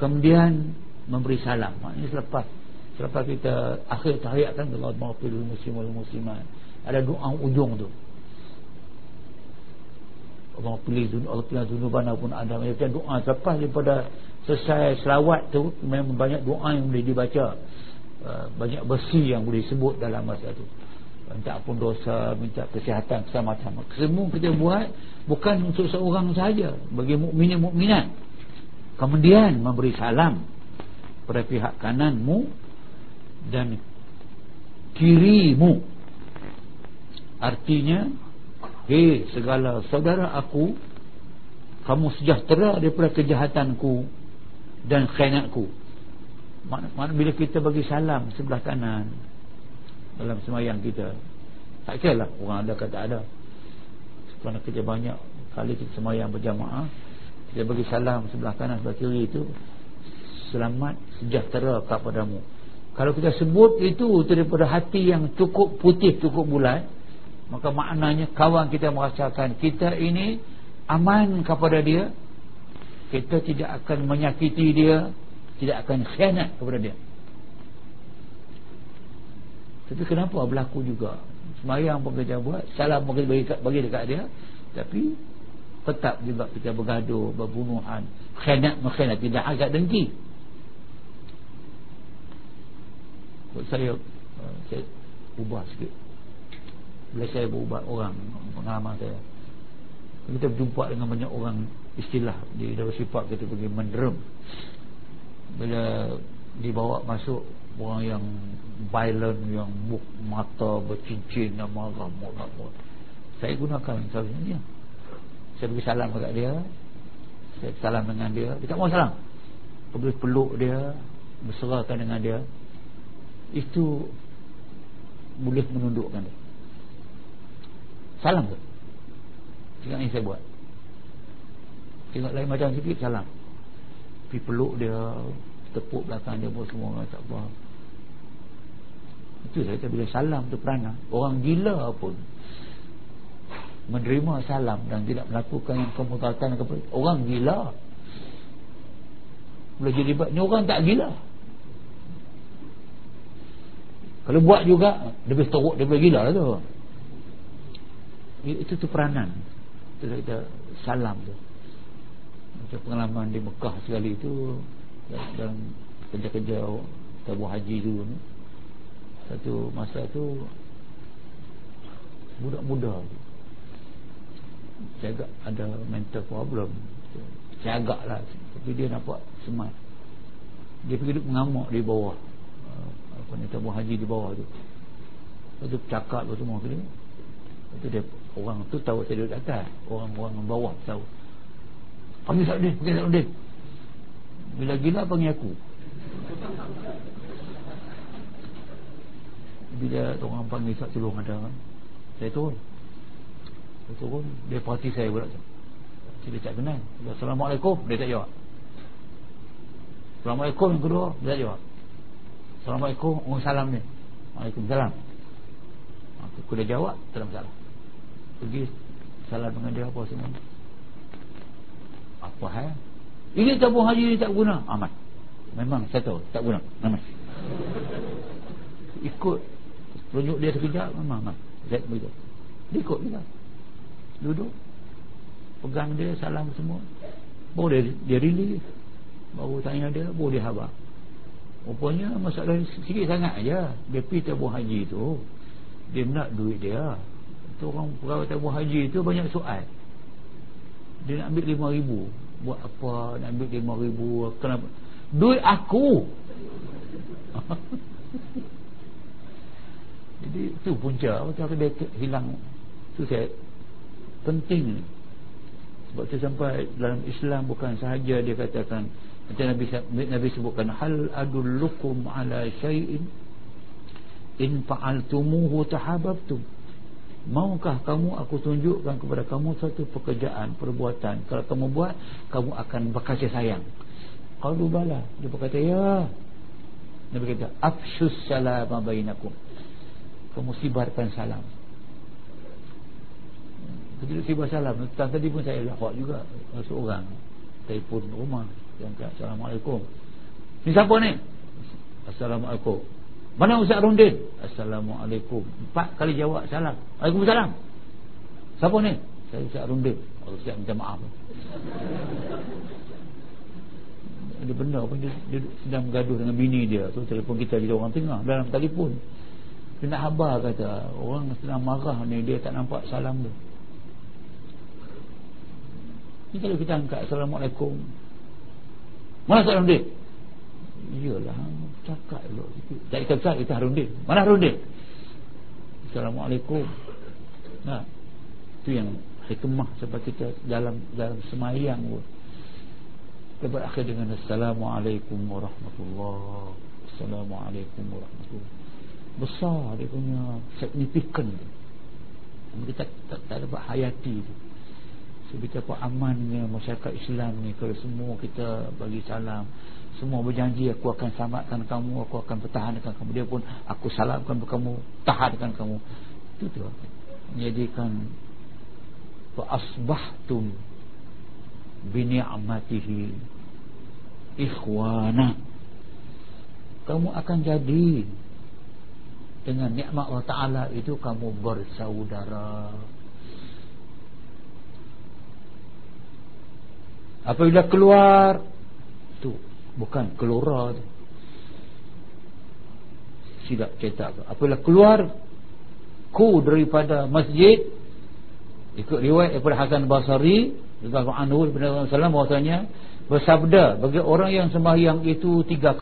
Kemudian memberi salam. Maknanya selepas selepas kita akhir tahiyat kan Allah maghfirul muslim wal muslimat ada doa ujung tu. Allah pilih dunia Allah pilih dunia pun ada. Macam doa selepas daripada selesai selawat tu memang banyak doa yang boleh dibaca banyak besi yang boleh disebut dalam masa tu. Minta pun dosa minta kesihatan keselamatan semua kita buat bukan untuk seorang sahaja bagi mukminin mukminat. Kemudian memberi salam pada pihak kananmu dan kirimu. Artinya hei segala saudara aku kamu sejahtera daripada kejahatanku dan khianatku mana bila kita bagi salam sebelah kanan dalam semayang kita tak kira lah orang ada kata ada. Kerana kita banyak kali kita semayang berjamaah kita bagi salam sebelah kanan sebelah kiri itu selamat sejahtera kepadamu. Kalau kita sebut itu daripada hati yang cukup putih, cukup bulat Maka maknanya kawan kita merasakan Kita ini aman kepada dia Kita tidak akan menyakiti dia Tidak akan khianat kepada dia. Tapi kenapa berlaku juga? Semayang pun kita buat Salam pun bagi, bagi dekat dia Tapi tetap juga kita bergaduh Berbunuhan. Khianat-mekhianat Tidak agak dengki. Saya uh, saya ubah sikit. Bila saya berubah orang pengalaman saya kita berjumpa dengan banyak orang istilah di dalam sifat kita pergi menderem bila dibawa masuk orang yang violent yang muk mata bercincin dan marah marah saya gunakan misalnya saya beri salam kepada dia. Saya salam dengan dia. Dia tak mau salam. Pergi peluk dia berserakan dengan dia. Itu boleh menundukkan dia. Salam ke? Tengok yang saya buat. Tengok lain macam sikit salam pergi peluk dia tepuk belakang dia pun semua orang tak apa. Itu saya kata bila salam tu perana orang gila pun menerima salam dan tidak melakukan yang kemutatan orang gila. Boleh jadi ni orang tak gila. Kalau buat juga lebih teruk daripada gila lah tu. Itu tu peranan. Itu kita salam tu macam pengalaman di Mekah sekali tu dalam kerja-kerja tabuh haji dulu ni. Satu masa tu budak-budak saya agak ada mental problem. Agak lah tapi dia nampak smart dia pergi duduk mengamuk di bawah. Apa ni tabung haji di bawah tu. Lepas tu cakap tu semua kali lepas tu dia orang tu tahu saya duduk atas. Orang-orang bawah tahu panggil Sa'udin panggil Sa'udin bila gila panggil aku. Bila orang panggil Sa'udin tolong ada saya turun. Saya turun dia perhati saya pula dia tak kenal Assalamualaikum. Dia tak jawab. Assalamualaikum yang kedua. Dia tak jawab. Assalamualaikum Orang salam ni. Waalaikumsalam. Aku dah jawab Tak masalah. Pergi Salam dengan dia apa semua Apa hal Ini tabung haji ni tak guna. Amat Memang saya tahu Tak guna. Amat Ikut. Tunjuk dia sekejap Memang amat Zat begitu. Dia ikut kita. Duduk. Pegang dia Salam semua. Baru dia, dia release Baru tanya dia Baru dia habang Rupanya masalah sikit sangat aja. Dia pergi tabung haji tu Dia nak duit dia. Itu orang pegawai tabung haji tu banyak soal. Dia nak ambil lima ribu buat apa? Nak ambil lima ribu? Kenapa duit aku. *laughs* Jadi tu punca. Macam dia hilang. Tu saya penting. Sebab tu sampai dalam Islam bukan sahaja dia katakan macam Nabi Nabi sebutkan hal adullukum ala syai'in in fa'altumuhu tahabbtum maukah kamu aku tunjukkan kepada kamu satu pekerjaan perbuatan? Kalau kamu buat kamu akan berkasih sayang. Qalu bala. Dia berkata ya. Nabi kata afshus salam bainakum. Kamu sibarkan salam. Ketika sibar salam. Tadi pun saya lafak juga Seorang. Telefon rumah. Yang kata Assalamualaikum. Ni siapa ni? Assalamualaikum Mana Ustaz Rundin Assalamualaikum. Empat kali jawab salam. Waalaikumsalam. Siapa ni? Saya Ustaz Rundin Allah siap minta maaf. Ada benda pun dia, dia sedang bergaduh dengan bini dia. Tu telefon kita jadi orang tengah dalam telefon. Dia nak habar kata. Orang sedang marah ni. Dia tak nampak salam dia. Ni kalau kita angkat Assalamualaikum. Mana Ustaz Harun Iyalah Cakap dulu Tak ikat besar kita Harun Mana Harun Assalamualaikum. Nah Itu yang hikmah sebab kita dalam dalam semayang pun. Kita berakhir dengan Assalamualaikum warahmatullahi Assalamualaikum warahmatullahi besar dia punya signifikan kita tak, tak, dapat hayati tu. Betapa amannya masyarakat Islam ni Kalau semua kita bagi salam Semua berjanji aku akan selamatkan kamu Aku akan pertahankan kamu. Dia pun aku salamkan kamu Tahankan kamu. Itu tu Menjadikan Fa'asbahtum Bini'amatihi Ikhwana. Kamu akan jadi Dengan nikmat Allah Ta'ala itu Kamu bersaudara. Apabila keluar tu bukan keluar tu. Silap tu. Apabila keluar ku daripada masjid ikut riwayat daripada Hasan daripada Rasulullah SAW bahwasanya bersabda bagi orang yang sembahyang itu tiga